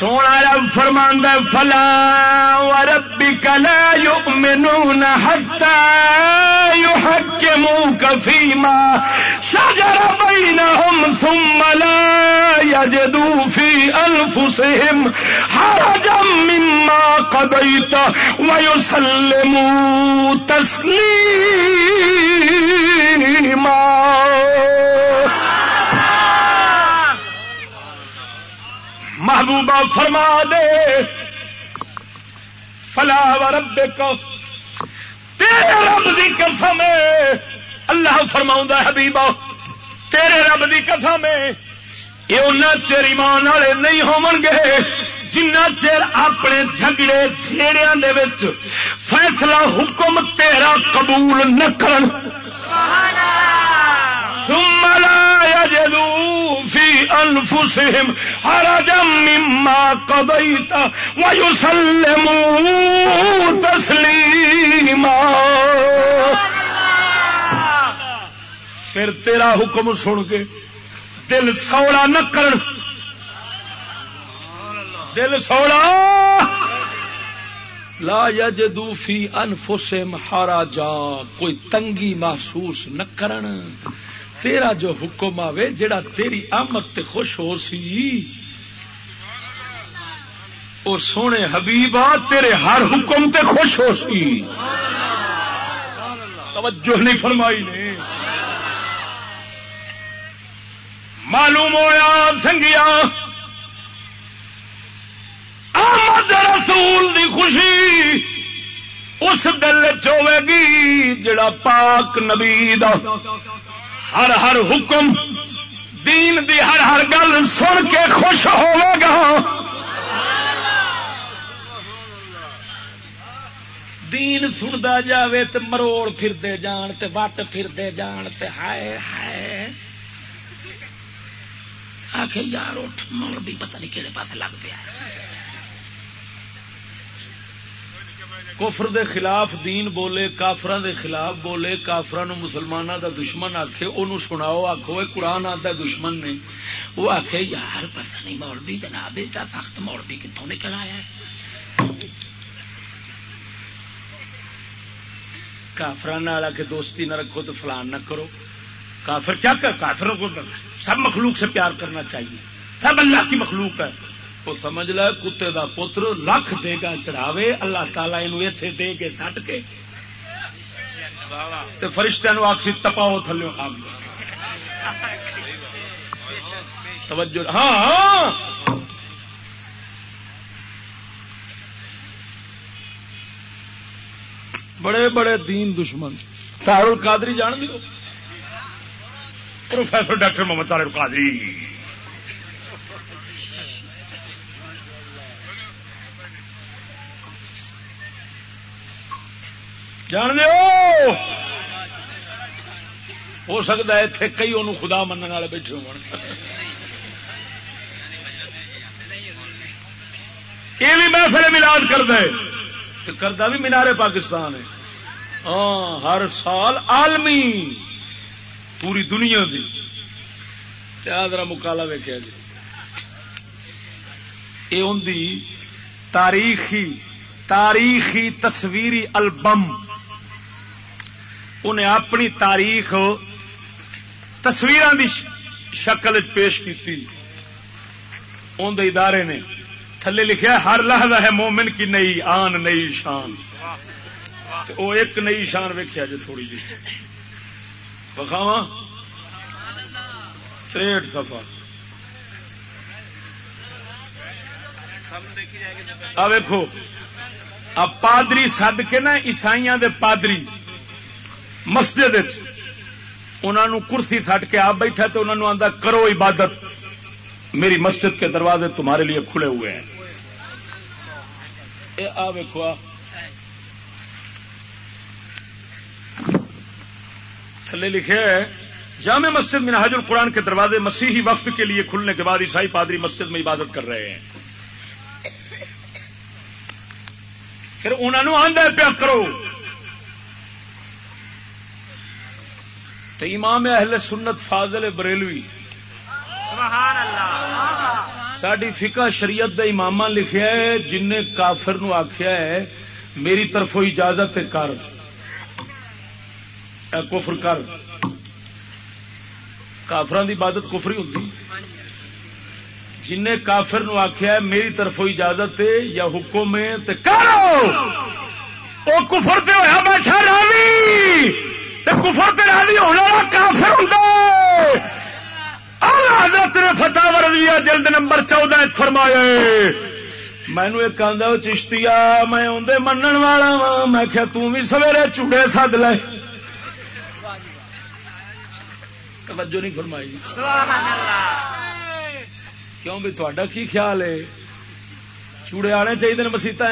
سونا رب فرمان فلا وربك لا يؤمنون حتى يحكموك فيما شجر بينهم ثم لا يجدوا في أنفسهم حرجا مما قضيت ويسلموا تسليما محبوبہ فرما دے۔ فلا و رب کو تیرے رب دی قسم اللہ فرما حبیبا تیرے رب دی قسم یہ ان چر ایمان والے نہیں ہون گے جنہ چر اپنے جھگڑے چھیڑیا فیصلہ حکم تیرا قبول نہ کرن۔ ثم لا يجدوا في أنفسهم حرجا مما قضيت ويسلموا تسليما پھر تیرا حکم سن کے دل سوڑا نہ کر دل سوڑا. لا یجدو فی انفسهم حرجا. کوئی تنگی محسوس نہ کرن. تیرا جو حکم آوے، جڑا تیری آمد تے خوش ہو سی، او سونے حبیبا تیرے ہر حکم تے خوش ہو سی۔ توجہ نہیں فرمائی نے۔ معلوم ہوا سنگیا۔ آمد رسول دی خوشی اس دل چوے گی، جڑا پاک نبی دا۔ ہر ہر حکم، دین دی ہر ہر گل سن کے خوش گا۔ دین سنتا جاوے تو مروڑ پھرتے جان، تے وٹ پھرتے جان، تے ہائے ہائے۔ آخر یار، اٹھ موڑ بھی پتہ نہیں کہڑے پاس لگ پیا۔ کفر دے خلاف دین بولے کافر دے خلاف بولے کافر مسلمانوں دا دشمن آخے ان سناؤ آخو قرآن آتا دشمن نے۔ وہ آخ یار پتا نہیں مولوی جناب، ایڈا سخت مولوی کتوں نکل آیا ہے؟ کافران آ کے دوستی نہ رکھو تو فلان نہ کرو۔ کافر کیا کر؟ کافروں کو سب مخلوق سے پیار کرنا چاہیے۔ سب اللہ کی مخلوق ہے۔ وہ سمجھ لے کتے دا پتر لکھ دے گا چڑھاوے، اللہ تعالیٰ یہ ایسے دے کے سٹ کے۔ فرشتہ نو آخسی تپاؤ تھلو آگ۔ توجہ ہاں ہاں۔ بڑے بڑے دین دشمن۔ تارل قادری جان دیو؟ پروفیسر ڈاکٹر محمد تارل قادری جان دو ہو! سکتا ہے اتنے کئی ان خدا من والے بیٹھے ہو یہ بھی محفل ملاد کر دے تو کرتا بھی مینارے پاکستان ہے۔ ہاں ہر سال عالمی پوری دنیا کی ذرا مکالا ویکیا جی۔ یہ ان تاریخی تاریخی تصویری البم انہیں اپنی تاریخ تصویر کی شکل پیش کی اندر ادارے نے تھلے لکھا ہر لحظہ ہے مومن کی نئی آن، نئی شان۔ وہ ایک نئی شان ویکیا جی تھوڑی جی۔ بخاوا تریٹ سفا آ ویکو پادری سد کے نا عیسائی دے پادری۔ مسجد انہوں کرسی سٹ کے آپ بیٹھا تو انہوں آتا کرو عبادت۔ میری مسجد کے دروازے تمہارے لیے کھلے ہوئے ہیں۔ آ ویکو تھلے لکھے جامع مسجد میں القرآن کے دروازے مسیحی وقت کے لیے کھلنے کے بعد عیسائی پادری مسجد میں عبادت کر رہے ہیں۔ پھر انہوں آدھا پیا کرو۔ تو امام اہل سنت فاضل بریلوی سبحان اللہ ساری فقہ شریعت دا امام لکھیا ہے جن نے کافر نو آخیا ہے، میری طرف اجازت کر۔ کفر کر۔ کافران دی عبادت کفری ہوتی جن نے کافر نو آخیا ہے، میری طرف اجازت یا حکم ہے تے کرو۔ وہ کفر تے ہوا بیٹھا راوی۔ کفر تے راوی ہونے والا کافر ہوں حضرت نے فتح ورزیا جلد نمبر چودہ فرمایا مینو ایک آدھا چشتی میں اندر من والا وا میں کیا تھی سویرے چوڑے سد لے۔ توجہ نہیں فرمائی جی۔ کیوں بھی تا کی خیال ہے؟ چوڑے آنے چاہیے مسیت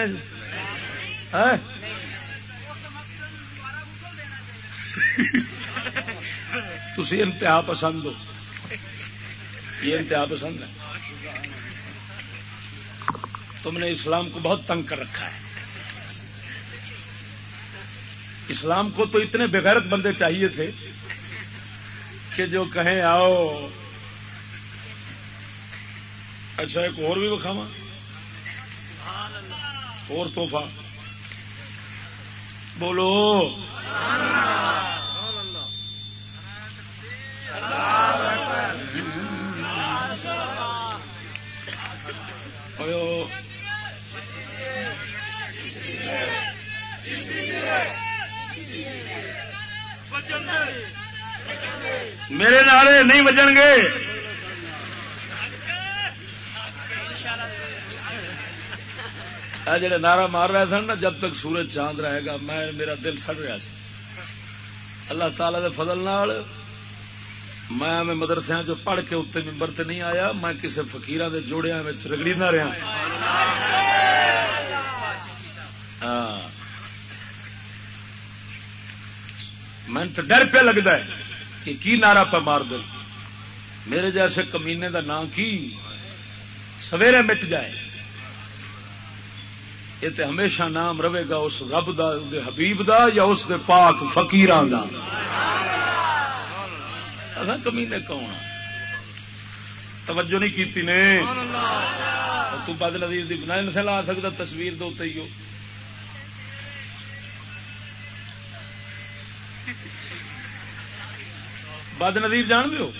تھی انتہا پسند ہو۔ یہ انتہا پسند ہے۔ تم نے اسلام کو بہت تنگ کر رکھا ہے۔ اسلام کو تو اتنے بغیرت بندے چاہیے تھے کہ جو کہیں آؤ۔ اچھا ایک اور بھی بکھاوا اور توحفہ بولو۔ میرے نعرے نہیں بجن گے جڑے نعرہ مار رہے سن نا، جب تک سورج چاند رہے گا، میں، میرا دل سڑ رہا سی۔ اللہ تعالی دے فضل نال میں مدرسے جو پڑھ کے اتنے ممبر تے نہیں آیا، میں کسی فکیر کے جوڑیا رگڑی نہ رہا۔ ہاں۔ میں تو ڈر پہ لگتا ہے کہ کی نعرہ پہ مار دے۔ میرے جیسے کمینے دا نام کی سویرے مٹ جائے۔ یہ تے ہمیشہ نام رہے گا اس رب دا دے حبیب دا یا اس دے پاک فقیران دا۔ اصا کمینے کون توجہ نہیں کیتی نے۔ تو بد نظیر دی بنا نسل آ سکتا، تصویر دو ہی ہو۔ بد نظیر جان دو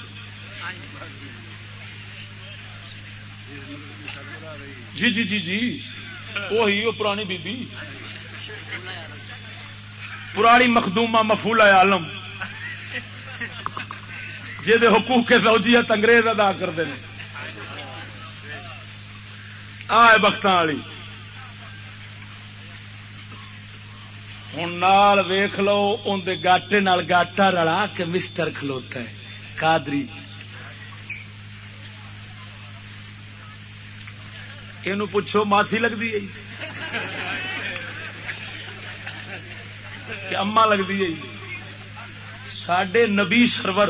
جی جی جی جی۔ وہی وہ پرانی بی بی پرانی مخدوما مفولا عالم۔ جہد حقوق کے فوجیت انگریز ادا کرتے ہیں۔ آئے بخت والی ہوں نال ویخ لو اندر گاٹے نال گاٹا رلا کے مسٹر کھلوتا ہے کادری یہ پوچھو ماتھی لگتی ہے کہ اما لگتی ہے سڈے نبی سرور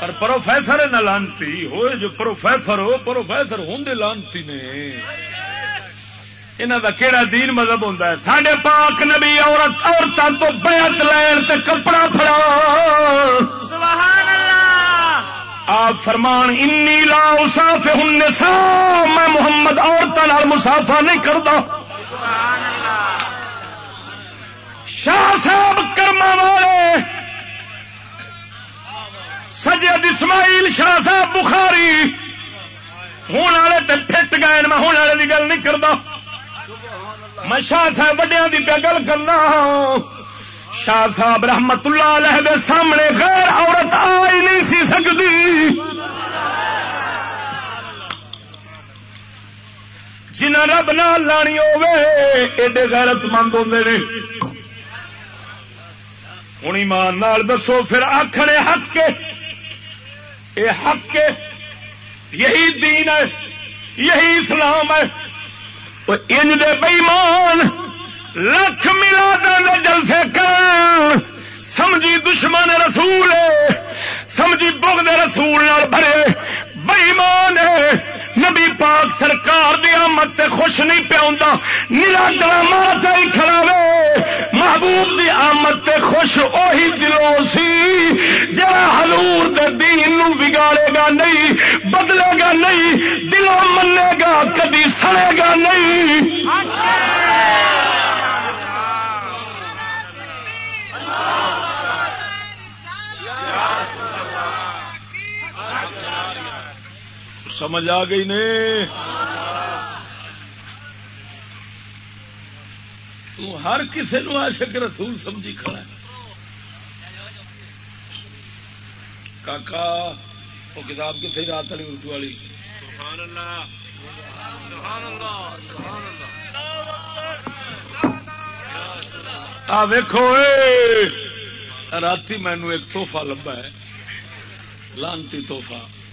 پر پروفیسر نہ لانتی ہوئے جو پروفیسر ہو پروفیسر ہوں لانتی نے انہوں کا کہڑا دین مذہب ہوں سڈے پاک نبی عورت عورتوں تو بیعت لین تے کپڑا فڑا آپ فرمان انی لا اساف ہن میں محمد عورتوں مسافہ نہیں کرتا. شاہ صاحب کرما والے سجد اسماعیل شاہ صاحب بخاری ہونے والے تو فٹ گئے میں ہونے والے کی گل نہیں کرتا. میں شاہ صاحب وڈیا کی پیا گل کرنا ہوں شاہ صاحب رحمت اللہ علیہ دے سامنے غیر عورت آ ہی نہیں سی سکتی۔ جنہ رب نہ لانی ایڈے غیرت مند ہوں نے۔ ہوں ایمان نال دسو، پھر آخر حق کے۔ اے حق کے۔ یہی دین ہے، یہی اسلام ہے۔ ان دے بےمان لکھ ملا جلسے کر سمجھی دشمن رسول سمجھی بغد رسول بھرے۔ بےمان نبی پاک سرکار دی آمد تے خوش نہیں پیا نیلا ڈرامہ چاہی کھڑا محبوب دی آمد تے خوش اوہی دلوں سی۔ جا حضور دے دین نو بگاڑے گا نہیں، بدلے گا نہیں، دلوں منے گا، کدی سڑے گا نہیں۔ سمجھ آ گئی نے؟ تو ہر کسی نو عاشق رسول سمجھی کھڑا ہے۔ کاکا، وہ کتاب کتنے رات والی، اردو والی؟ ویکو رات مینو ایک توحفہ لبا ہے۔ لانتی توحفہ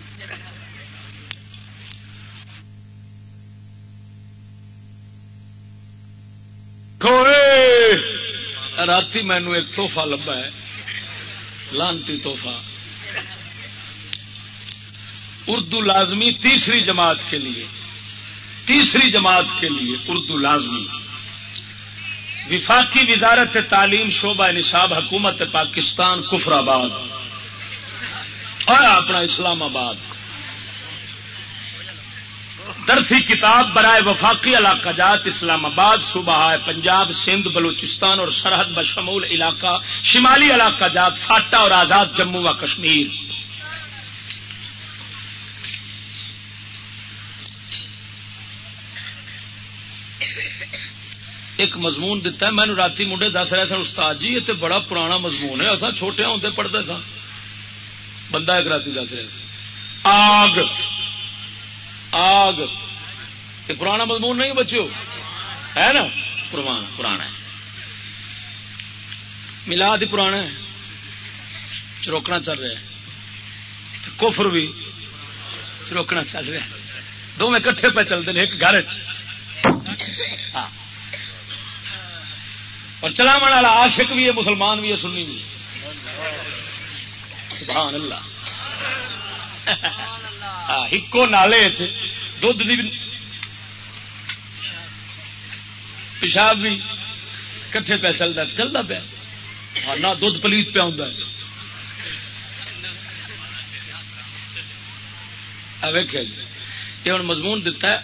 رات مینو ایک توحفہ لبا ہے۔ لانتی توحفہ اردو لازمی تیسری جماعت کے لیے۔ تیسری جماعت کے لیے اردو لازمی۔ وفاقی وزارت تعلیم شعبہ نصاب حکومت پاکستان کفر آباد۔ اور اپنا اسلام آباد۔ درسی کتاب برائے وفاقی علاقہ جات اسلام آباد، صوبہ پنجاب، سندھ، بلوچستان اور سرحد بشمول علاقہ، شمالی علاقہ جات فاٹا اور آزاد جموں و کشمیر۔ ایک مضمون دتا ہے مینو رات منڈے دس رہے سن استاد جی یہ بڑا پرانا مضمون ہے اصا چھوٹے ہوتے پڑھتے سا بندہ ایک رات دس رہے آگ! آگ یہ پرانا مضمون نہیں بچو ہے نا؟ پرانا ہے۔ ملاد ہی پرانا ہے۔ چروکنا چل رہا ہے۔ کفر بھی چروکنا چل رہا ہے۔ دو میں کٹھے پہ چلتے ہیں، ایک گھر ہاں۔ اور چلا والا عاشق بھی ہے، مسلمان بھی ہے، سنی بھی سبحان اللہ۔ <laughs> ہکو نالے دھد پیشاب بھی کٹھے پہ چلتا چلتا پیا نہ دھد پلیت پیا ہوں یہ ہوں مضمون دتا ہے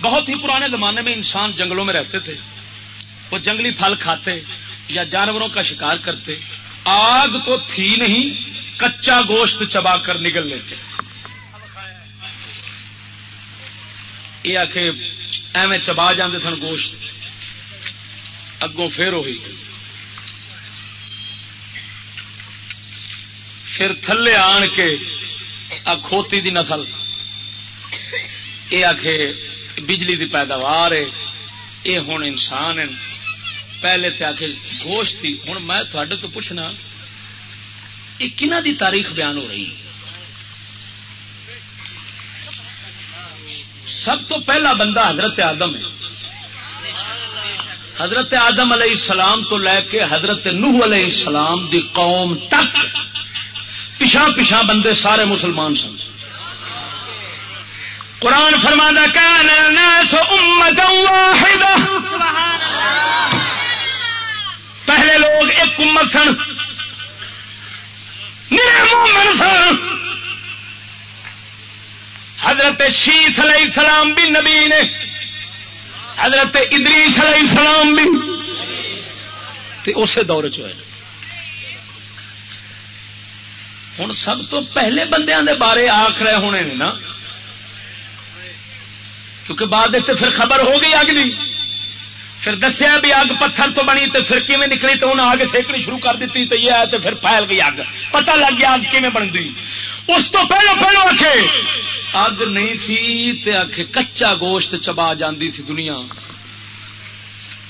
بہت ہی پرانے زمانے میں انسان جنگلوں میں رہتے تھے وہ جنگلی پھل کھاتے یا جانوروں کا شکار کرتے آگ تو تھی نہیں کچا گوشت چبا کر نکل لیتے یہ آ کے ایویں چبا جاندے سن گوشت۔ اگوں پھر ہوئی پھر تھلے آن کے آ کھوتی دی نسل۔ یہ آ کے بجلی دی پیداوار ہے۔ یہ ہوں انسان ہے پہلے تے آ کے گوشت تھی ہوں میں تھوڑے تو پوچھنا، یہ کنہ دی تاریخ بیان ہو رہی؟ ہے سب تو پہلا بندہ حضرت آدم ہے۔ حضرت آدم علیہ السلام تو لے کے حضرت نوح علیہ السلام دی قوم تک پچھا پچھا بندے سارے مسلمان سن۔ قرآن فرما کان الناس امتا واحدہ پہلے لوگ ایک امت سن مومن سن۔ حضرت شیخ علیہ السلام بھی نبی نے، حضرت ادریس علیہ السلام بھی۔ اسی دور چ ہوں سب تو پہلے بندیاں دے بارے آخ رہے ہونے نے نا۔ کیونکہ بعد پھر خبر ہو گئی اگ دی۔ پھر دسیا بھی اگ پتھر تو بنی تو پھر کیون نکلی تو انہیں آگ سیکنی شروع کر دیتی تو یہ ہے تو پھر پھیل گئی اگ پتہ لگ گیا اگ کیون بن گئی اس تو پہلو پہلو آخے اگ نہیں سی تے آخے کچا گوشت چبا جاندی سی دنیا۔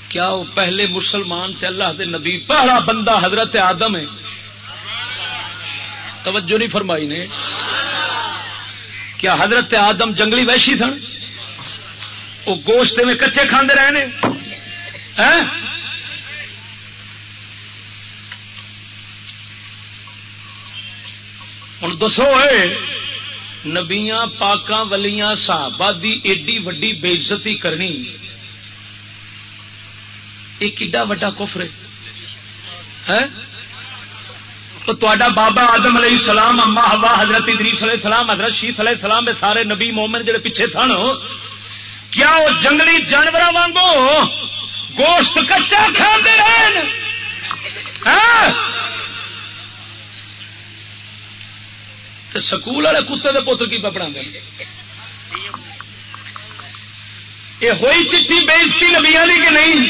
کیا وہ پہلے مسلمان تے اللہ دے نبی پہلا بندہ حضرت آدم ہے؟ توجہ نہیں فرمائی نے۔ کیا حضرت آدم جنگلی ویشی سن؟ وہ گوشت میں کچے کھاندے رہے ہیں؟ ہوں دسو نبیاں، پاکاں، ولیاں، صحابہ دی ایڈی وڈی بےزتی کرنی۔ یہ کڈا وڈا کفر ہے؟ تو تا بابا آدم علیہ السلام، اما ہوا حضرت ادریس علیہ السلام، حضرت شیف علیہ السلام سارے نبی مومن جڑے پیچھے سن، کیا وہ جنگلی جانور وانگو گوشت کچا کھانے رہے سکول والے کتے کے پتر کی پڑھا یہ ہوئی چٹھی بےزتی نبیا کہ نہیں؟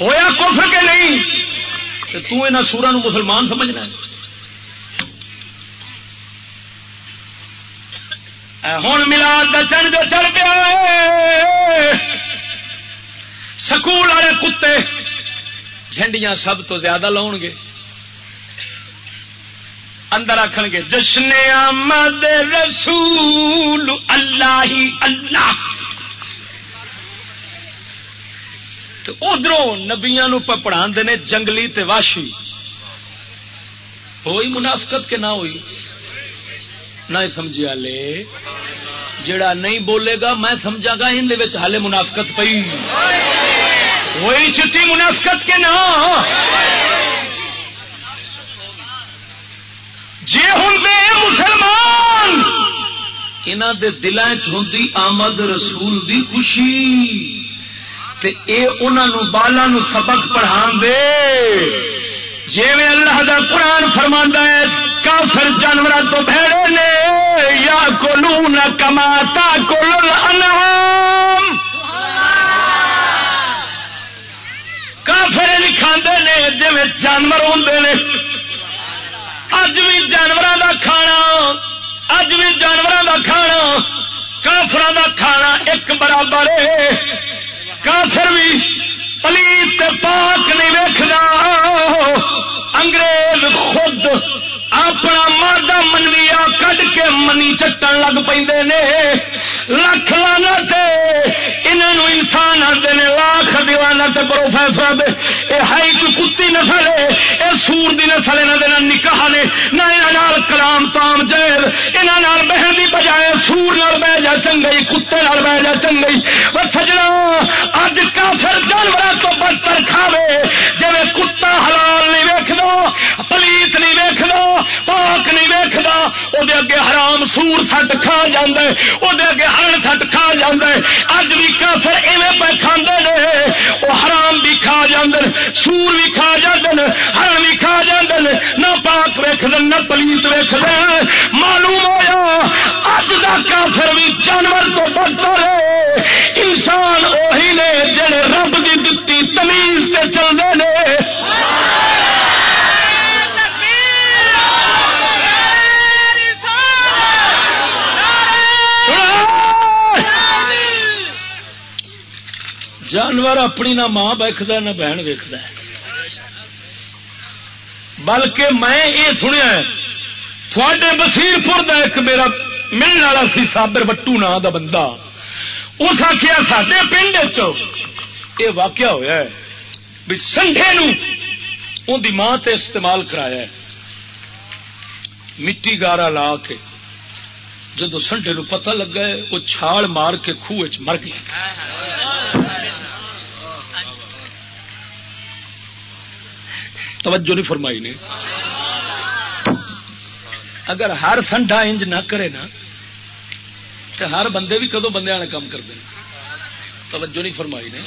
ہویا کفر کے نہیں؟ تو سورا مسلمان سمجھنا ہے۔ ہوں ملاد کا چند جو چڑھ پیا سکول والے کتے جھنڈیاں سب تو زیادہ لاؤ گے اندر آخ گے، جشن آمد رسول اللہ ہی اللہ۔ تو ادھر نبیا پڑھا نے جنگلی تے واشی۔ ہوئی منافقت کے نہ ہوئی؟ نہ سمجھا لے جڑا نہیں بولے گا، میں سمجھا گا اندر ہالے منافقت پی ہوئی چٹی منافقت کے نہ؟ جی ہوں مسلمان انہوں دے دلان چی آمد رسول دی خوشی، تے اے انہوں بالا نو سبق پڑھا دے۔ جی میں اللہ دا قرآن فرما ہے، کافر جانور تو بھڑے نے، یا کولو نہ کماتا کول انعام کافر لکھا نے جی جانور ہوں اج بھی جانوروں کا کھانا، اج بھی جانوروں کا کھانا کافر کا کھانا ایک برابر ہے۔ کافر بھی پلیت پاک نہیں ویکنا انگریز خود اپنا مادہ منویا کڈ کے منی چٹن لگ پہ لکھ لانا انہوں انسان آتے ہیں لاکھ دیوانا پروفیسر یہ ہے کوئی کتی نسل ہے۔ یہ سور کی نسل یہاں نکاح نے۔ نہ یہاں کلام تام جیل۔ یہاں بہن کی بجائے سور نال بہ جا چنگئی، کتے نال بہ جا چنگئی۔ وہ سجنا اج کافر جانور تو بدتر کھاوے۔ جی کتا حلال نہیں ویک پلیت نہیں ویک پاک نہیں ویکد وہ اگے حرام سور سٹ کھا جا وہ اگے ہر سٹ کھا جا اج بھی کافر ایویں پہ کھانے نے وہ حرام بھی کھا جاندے سور بھی کھا جاندے ہرن بھی کھا جاندے نہ پاک ویخ نہ پلیت ویخ معلوم ہوا اج کا کافر بھی جانور تو بدتر ہے۔ جانور اپنی نہ ماں ویکد نہ بہن ویکد بلکہ میں یہ سنیا تھوڑے بسیر پور ایک میرا ملنے والا سی سابر بٹو نا دا بندہ۔ اس آخیا سڈے پنڈ یہ واقعہ ہوا ہے بھی سنڈے ان دی ماں تے استعمال کرایا ہے۔ مٹی گارا لا کے جدو سنڈے نو پتہ لگا ہے، وہ چھال مار کے خوہ مر گیا۔ توجہ نہیں فرمائی نے۔ اگر ہر سنڈا انج نہ کرے نا تو ہر بندے بھی کدو بندے والے کام کرتے توجہ نہیں فرمائی نے۔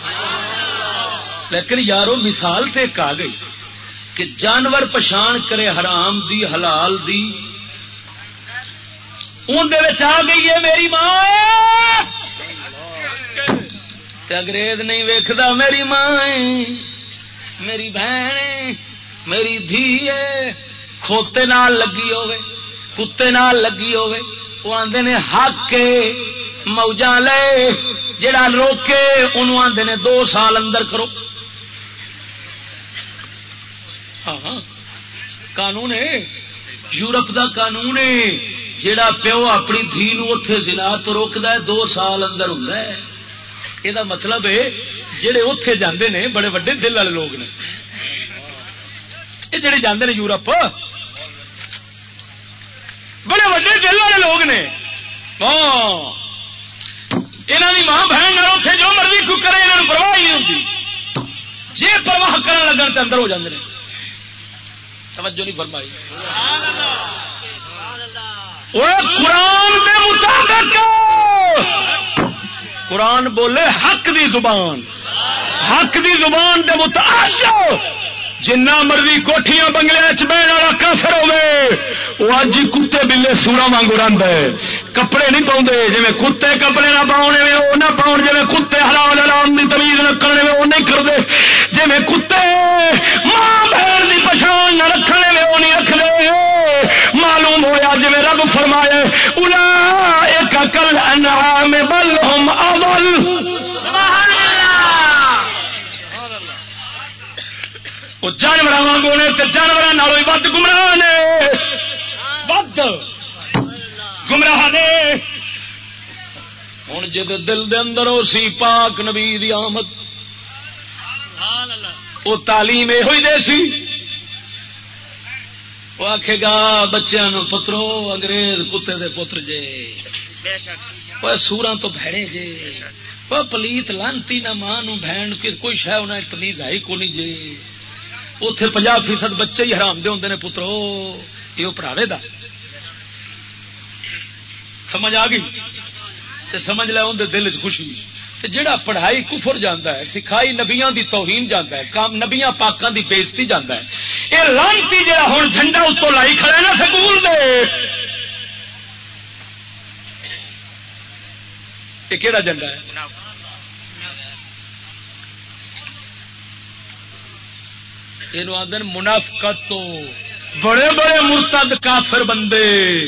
لیکن یارو، مثال تے ایک آ گئی کہ جانور پچھان کرے حرام دی، حلال دی۔ اندر آ گئی ہے میری ماں۔ انگریز نہیں ویکھدا میری ماں۔ میری بہن۔ میری دھی کھوتے نال لگی ہوے کتے نال لگی ہوے وہ آندے نے حق موجا لے، جڑا روکے، انہوں آندے نے دو سال اندر کرو۔ ہاں قانون ہے۔ یورپ دا قانون ہے۔ جیڑا پیو اپنی دھی اتے زنا تو روکتا ہے، دو سال اندر ہوں یہ مطلب ہے جہے اتے جاندے نے، بڑے وڈے دل والے لوگ نے۔ جڑے جاندے نے یورپ. بڑے وڈے دل والے لوگ نے. یہاں کی ماں بہن اتنے جو مرضی کو کرے یہاں پرواہ ہی نہیں ہوتی جی پرواہ کرنے لگن تو اندر ہو جاندے نے. توجہ نہیں فرمائی. قرآن دے مطابق. قرآن بولے حق دی زبان. حق دی زبان دے مطابق جنا مرضی کوٹیاں بنگلے چہن والا کافر ہوے وہ اج کتے بلے سورا واگ رند ہے۔ کپڑے نہیں پاؤں جی کتے کپڑے نہ پاؤ وہ نہ پاؤ جی کتے حلال حرام کی تمیز نہ کرنے وہ نہیں کرتے جی کتے ماں بہن کی پچھان نہ رکھنے وہ نہیں رکھتے معلوم ہوا جی رب فرمائے الا ایک کل انعام بل ہم وہ جانور واگو نے جانور نالوں ود گمراہ نے۔ ود۔ گمراہ نے۔ ہوں جی دل دے اندر وہ سی پاک نبی دی آمد وہ تعلیم یہ ہوئی دے سی۔ وہ آخے گا بچوں پترو، انگریز کتے دے پتر جے۔ وہ سورا تو بھڑے جے۔ وہ پلیت لانتی نہ ماں بہن کوئی شہ انہیں تمیز آئی کو نہیں جے۔ اتے پناہ فیصد بچے ہی حرام دے ہوں نے پترو، یہ پڑھاوے دا۔ سمجھ آ گئی؟ تے سمجھ لے اندر دل چ خوشی۔ تے جڑا پڑھائی کفر جانا ہے، سکھائی نبیاں دی توہین جانا ہے، کام نبیاں پاکاں دی بےزتی جانا ہے۔ یہ لانتی جڑا ہوں جھنڈا اتوں لائی کھڑا ہے نا سکول دے۔ یہ کہڑا جھنڈا ہے؟ یہ آدھے منافقت تو۔ بڑے بڑے مرتد کافر بندے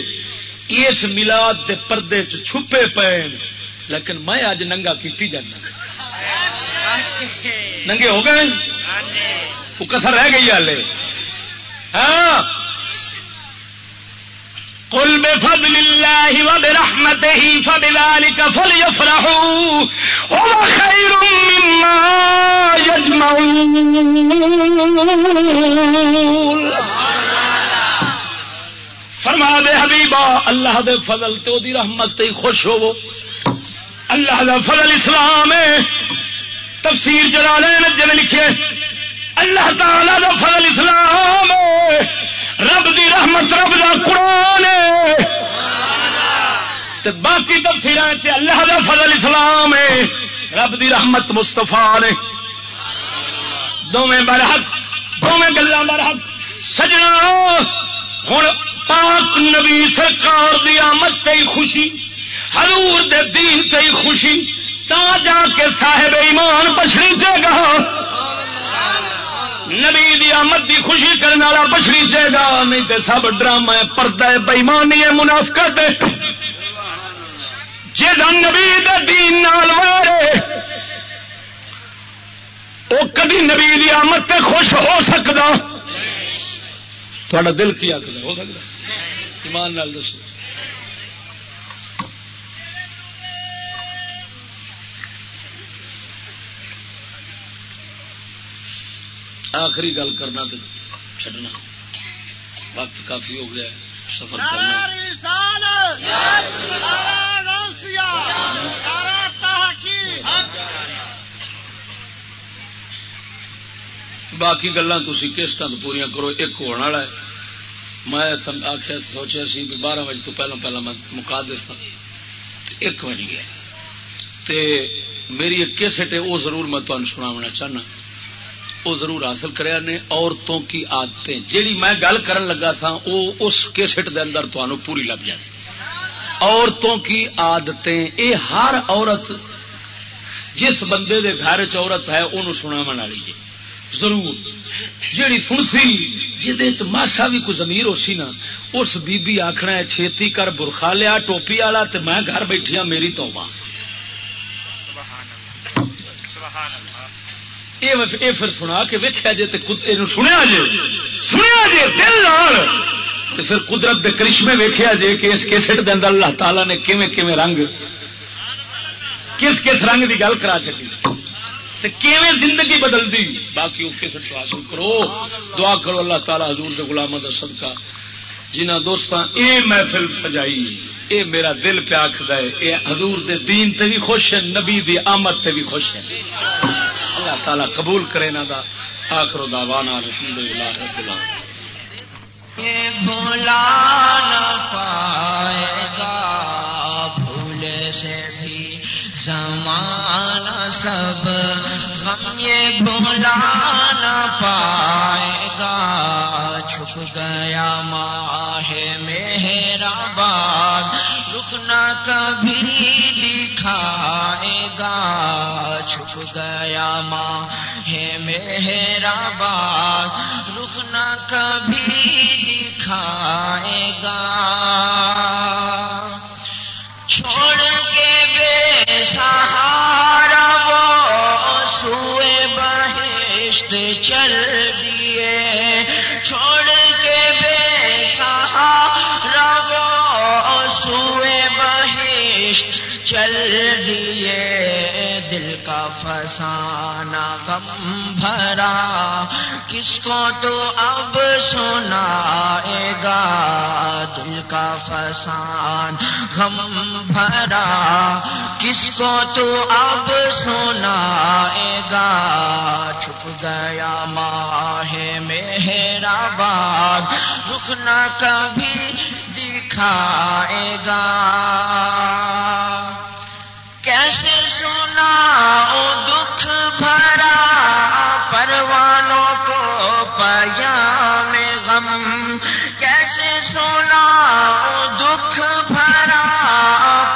اس ملاد دے پردے چ چھپے پے لیکن میں اج ننگا کیتی جانا۔ ننگے ہو گئے؟ وہ کتھا رہ گئی ہالے ہاں؟ قل بفضل الله وبرحمته فبذلك فليفرحوا هو خير مما يجمعون. فرما دے حبیبا، اللہ دے فضل تو دی رحمت تے خوش ہو اللہ دا فضل اسلام ہے۔ تفسیر جلالین جن لکھے۔ اللہ تعالی دا فضل اسلام ہے۔ رب دی رحمت رب دا قرآن باقی تفصیل اللہ دا فضل اسلام ہے۔ رب دی رحمت مستفا نے۔ دونیں برحق دونیں گلا برحق سجنا ہوں پاک نبی سرکار دی آمد تے خوشی، حضور دے دین تے خوشی۔ تا جا کے صاحب ایمان بچنی چاہے نبی دی آمد دی خوشی کرنے والا بچڑی چاہے گا، نہیں تو سب ڈرامہ ہے پردہ ہے بےمانی ہے۔ منافقت جا نبی دے دین نال وارے وہ کبھی نبی دی آمد تے خوش ہو سکتا تھوڑا دل کی آخر ہو سکتا ایمان نال دسو۔ آخری گل کرنا تو چڈنا وقت کافی ہو گیا سفر باقی گلا تھی تو پوریا کرو ایک ہونے والا ہے۔ میں آخیا سوچا سی بھی بارہ بجے تو پہلو پہلے میں مکا دے سا ایک بج گیا۔ میری ایک کیسٹ ہے وہ ضرور میں تمہیں سنا چاہنا۔ وہ ضرور حاصل کریا نے عورتوں کی آدتیں جیڑی میں گل کرن لگا تھا وہ اس کیسٹ دے اندر تمہیں پوری لگ جائے۔ عورتوں کی عادتیں اے ہر عورت، جس بندے دے گھر چورت ہے انہوں سنا منا لیجیے ضرور۔ جیڑی سنسی جہد ماسا بھی کوئی زمیر ہو سی نا، اس بی بی آخنا ہے چھیتی کر برخا لیا، ٹوپی والا، تے میں گھر بیٹھی ہوں میری تو یہ پھر سنا کہ ویکیا جی سنیا جی سنیا جی دل لال تو پھر قدرت دے کرشمے ویکیا جی کہ اس کیسٹ دے اندر اللہ تعالی نے کیویں کیویں رنگ کس کس رنگ دی گل کرا چکی کیویں زندگی بدل دی باقی اس کیسٹ حاصل کرو۔ دعا کرو اللہ تعالی حضور دے غلامہ دا صدقہ۔ جنہ دوستاں اے محفل سجائی، اے میرا دل پہ آخد اے حضور دے دین تے بھی خوش ہے نبی دی آمد تے بھی خوش ہے اللہ تعالی قبول کرے نا دا. آخر دعوانا الحمدللہ رب العالمین. بھولا نہ پائے گا بھول سے بھی زمانہ سب غم یہ بھولا نہ پائے گا چھپ گیا ماہ میرا باد رکنا کبھی دکھائے گا چھپ گیا ماں ہے میرا باد رکنا کبھی دکھائے گا چھوڑ کے بے سہارا وہ سوئے بہشت چل بہشت چل دیے، دل کا فسانہ غم بھرا۔ کس کو تو اب سنا گا؟ دل کا فسان غم بھرا۔ کس کو تو اب سنا گا؟ چھپ گیا ماہ میرا باد رکنا کبھی دکھائے گا۔ دکھ بھرا پروانوں کو پیا میں غم۔ کیسے سنا دکھ بھرا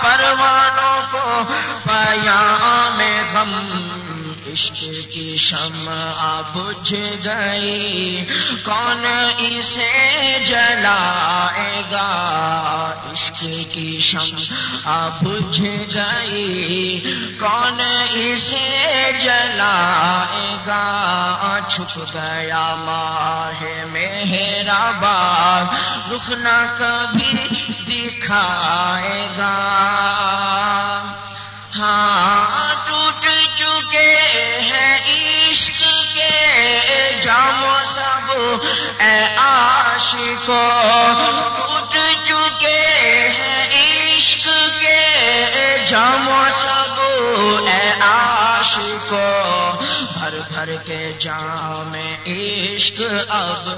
پروانوں کو پیا میں غم۔ عشق کی شم بجھ گئی۔ کون اسے جلائے گا؟ عشق کی شم بجھ گئی کون اسے جلائے گا؟ چھپ گیا ماہ میرا باغ رکنا کبھی دکھائے گا۔ ہاں ٹوٹ چکے ہیں عشق کے جامو سب اے عاشقو عاشقو بھر بھر کے جام میں عشق اب،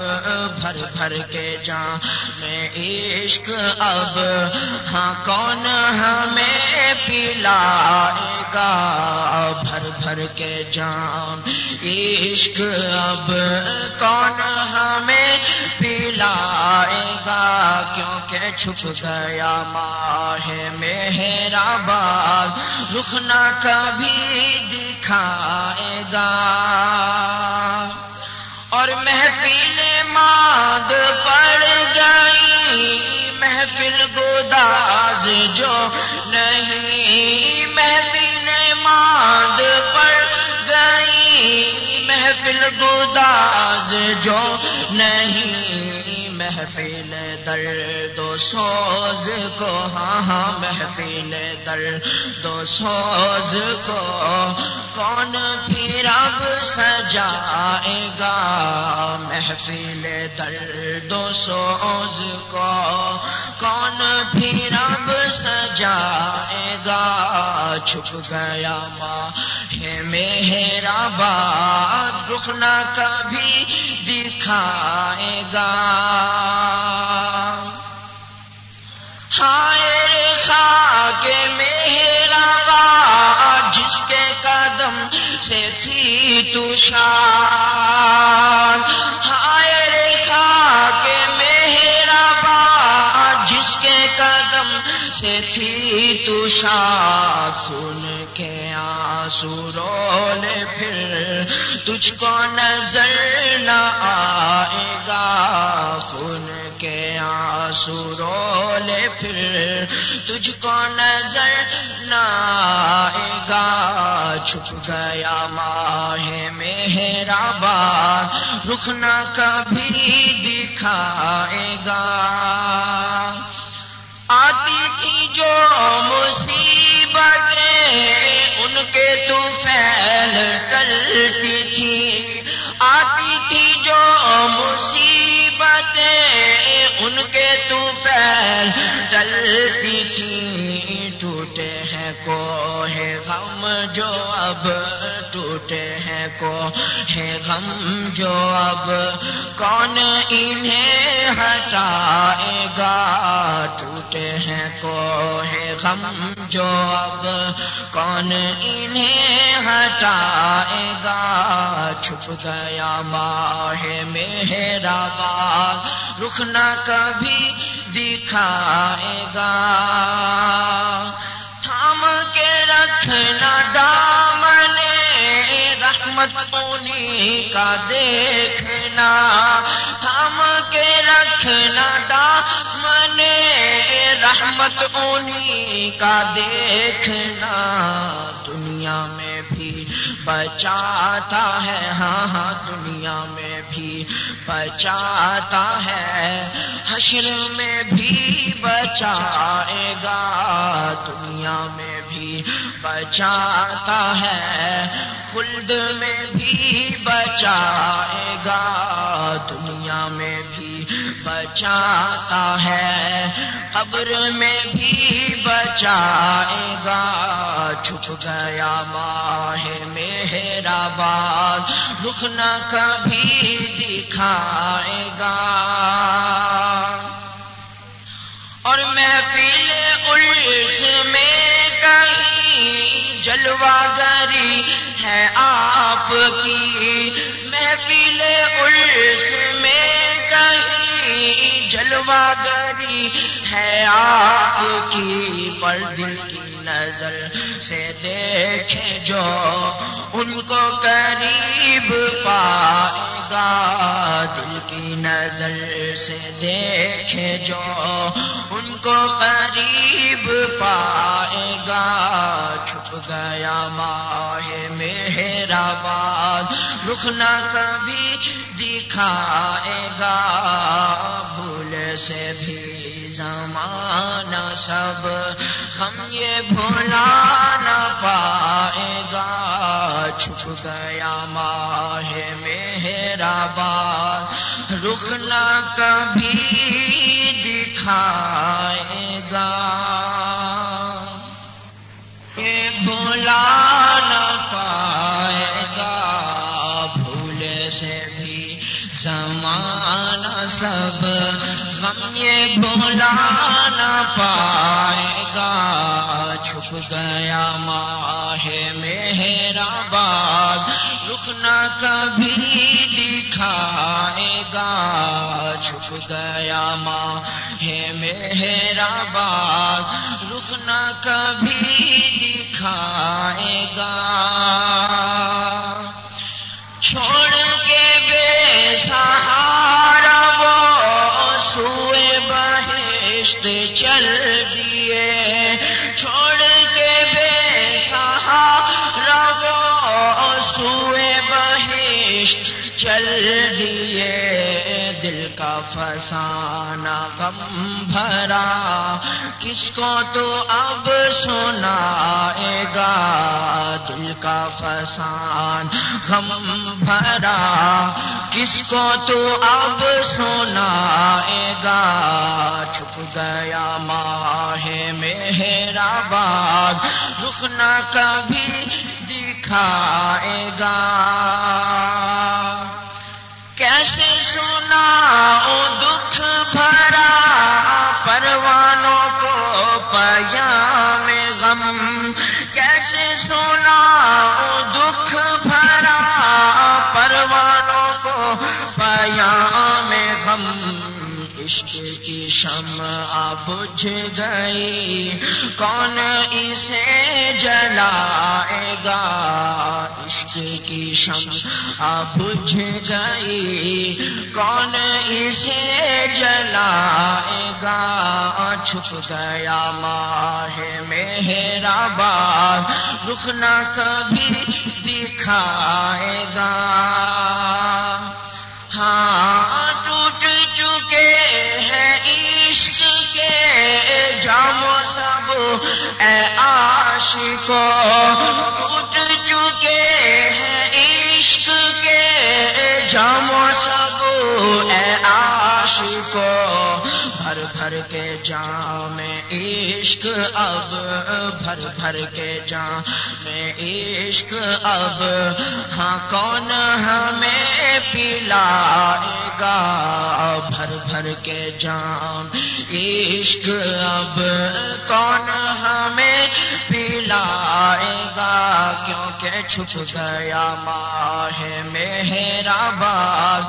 بھر بھر کے جام میں عشق اب۔ ہاں کون ہمیں پلائے گا؟ بھر بھر کے جام عشق اب۔ کون ہمیں پلائے گا؟ کیونکہ چھپ گیا ماہ میرا باغ رکنا کبھی دکھائے گا۔ اور محفل ماد پڑ گئی، محفل گوداز جو نہیں، محفل ماد پڑ گئی، محفل گوداز جو نہیں محفل درد و سوز کو ہاں ہاں محفل درد و سوز کو۔ کون پھر اب سجائے گا محفل درد و سوز کو؟ کون پھر اب سجائے گا؟ چھپ گیا ماں ہے میرا بات رکنا کبھی دکھائے گا۔ ہائے خاک میرا با جس کے قدم سے تھی تو شان ہائے خاک میرا با جس کے قدم سے تھی تو خون کے آنسو رول پھر تجھ کو نظر نہ آئے گا۔ آنسو رولے پھر تجھ کو نظر نہ آئے گا چھپ گیا ماہ میرا بار رکنا کبھی دکھائے گا آتی تھی جو مصیبتیں ان کے تو پھیل ٹلتی تھی۔ آتی ٹلتی تھی ٹوٹے ہیں کو ہے غم جو اب ٹوٹے ہیں کو ہے غم جو اب کون انہیں ہٹائے گا ٹوٹے ہیں کو ہے غم جو اب کون انہیں ہٹائے گا چھپ گیا ماہ میرا بال رکنا کبھی دکھائے گا۔ تھام کے رکھنا دامن رحمت انہیں کا دیکھنا۔ تھام کے رکھنا دامن رحمت انہیں کا دیکھنا۔ دنیا میں بچاتا ہے ہاں ہاں دنیا میں بھی بچاتا ہے۔ حشر میں بھی بچائے گا، دنیا میں بھی بچاتا ہے۔ خلد میں بھی بچائے گا، دنیا میں بھی بچاتا ہے۔ قبر میں بھی بچائے گا۔ چھپ گیا ماہ میرا بال رکنا کبھی دکھائے گا۔ اور میں پیلے الس میں کہیں جلوا گری ہے آپ کی۔ میں پیلے الس میں جلوا گری ہے آپ کی پر دل کی نظر سے دیکھے جو ان کو قریب پائے گا دل کی نظر سے دیکھے جو ان کو قریب پائے گا چھپ گیا ماہ میرا باد رکنا کبھی دکھائے گا۔ سے بھی زمانہ سب ہم یہ بھولا نہ پائے گا۔ چھپ گیا ماہ میرا بار رکنا کبھی دکھائے گا۔ یہ بھولا زمانہ سب ہم یہ بھولا نہ پائے گا چھپ گیا ماہ میرا باد رکنا کبھی دکھائے گا چھپ گیا ماہ میرا باد رکنا کبھی دکھائے گا کا فسانہ غم بھرا۔ کس کو تو اب سنائے گا؟ دل کا فسان غم بھرا۔ کس کو تو اب سنائے گا؟ چھپ گیا ماہ میرا باد رکنا کبھی دکھائے گا۔ دکھ بھرا پروانوں کو پیام غم۔ کیسے سنا دکھ بھرا پروانوں کو پیام غم۔ عشق کی شم بجھ گئی۔ کون اسے جلائے گا؟ کی شم اب بجھ گئی، کون اسے جلائے گا؟ چھپ گیا ماہ میرا بار رخنا کبھی دکھائے گا۔ ہاں ٹوٹ چکے ہیں عشق کے جام سب اے عاشقوں ٹوٹ اے عاشقوں بھر بھر کے جام میں عشق اب، بھر بھر کے جام میں عشق اب۔ ہاں کون ہمیں پلائے گا؟ بھر بھر کے جام عشق اب۔ کون ہمیں پلائے گا؟ کیونکہ چھپ گیا ماہ میرا بار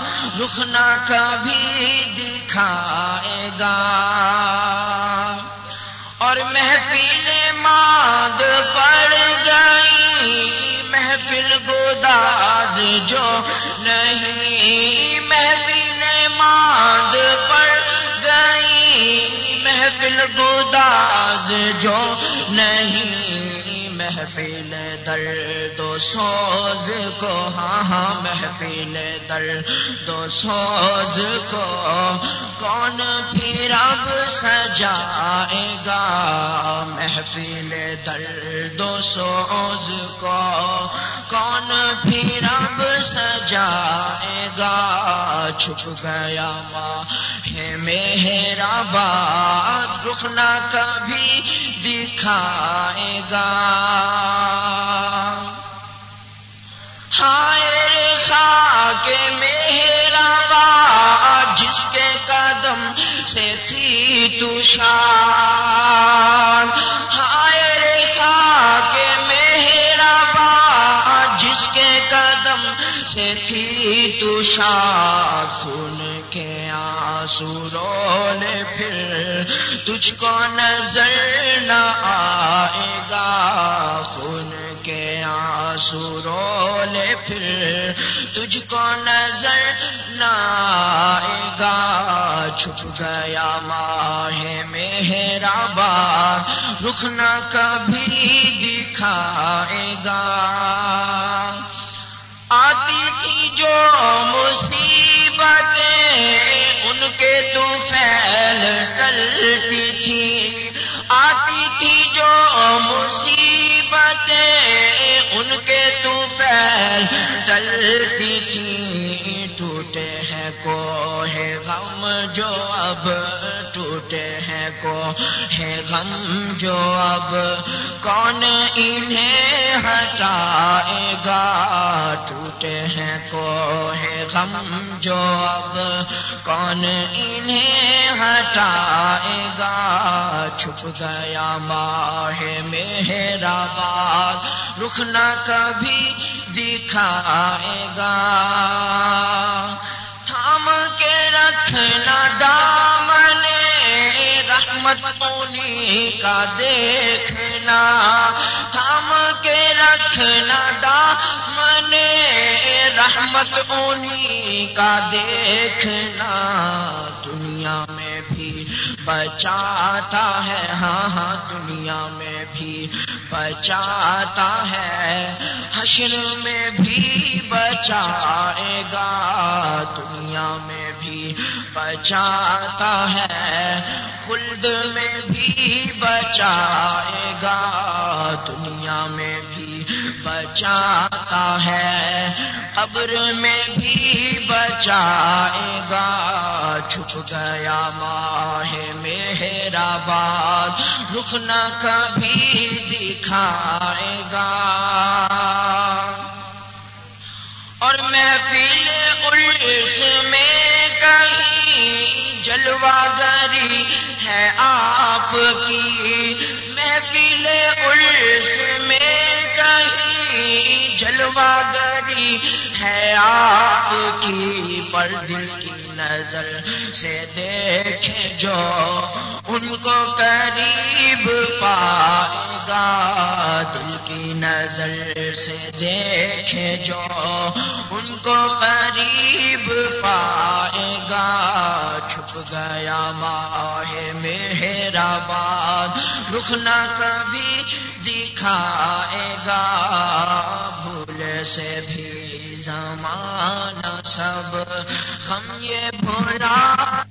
رخنا کبھی دکھائے گا۔ اور محفل ماد پڑ گئی، محفل گوداز جو نہیں، محفل ماد پڑ گئی، محفل گوداز جو نہیں، محفل درد سوز کو ہاں ہاں محفل درد و سوز کو، کون پھر اب سجائے گا؟ محفل درد و سوز کو، کون پھر اب سجائے گا؟ چھپ گیا ماں ہے میرا بات رخنا کبھی دکھائے گا۔ خاک میرا با جس کے قدم سے تھی تشان ہائے خاک میرا با جس کے قدم سے تھی تو تشان خون کے آنسو رولے پھر تجھ کو نظر نہ آئے گا۔ خون کے آنسو رولے پھر تجھ کو نظر نہ آئے گا۔ چھپ گیا ماہ میرا بار رخنا کبھی دکھائے گا۔ آتی تھی جو مصیبتیں، ان کے تو پھیل ٹلتی تھی۔ آتی ان کے تو پھیل ڈلتی تھی ٹوٹے ہیں کو ہے غم جو اب ٹوٹے ہیں کو ہے غم جو اب کون انہیں ہٹائے گا؟ ٹوٹے ہیں کو ہے غم جو اب کون انہیں ہٹائے گا؟ چھپ گیا ماہ میرا بات رخنا کبھی دکھائے گا۔ تھام کے رکھنا دامن رحمت پونی کا دیکھنا، تھام کے رکھنا دامن رحمت اونی کا دیکھنا۔ دنیا میں بھی بچاتا ہے ہاں ہاں دنیا میں بھی بچاتا ہے۔ حشر میں بھی بچائے گا، دنیا میں بچاتا ہے، خلد میں بھی بچائے گا، دنیا میں بھی بچاتا ہے، قبر میں بھی بچائے گا۔ چھپ گیا ماہ میرا بات رخنا کبھی دکھائے گا۔ اور محفل الس میں کہیں جلوہ گری ہے آپ کی۔ محفل الس میں کہیں جلوہ گری ہے آپ کی۔ پر دل کی نظر سے دیکھے جو ان کو قریب پائے گا دل کی نظر سے دیکھے جو ان کو قریب پائے گا چھپ گیا ماہ میرا باد رخ نہ کبھی دکھائے گا۔ بھول سے بھی زمانہ سب ہم یہ بھولا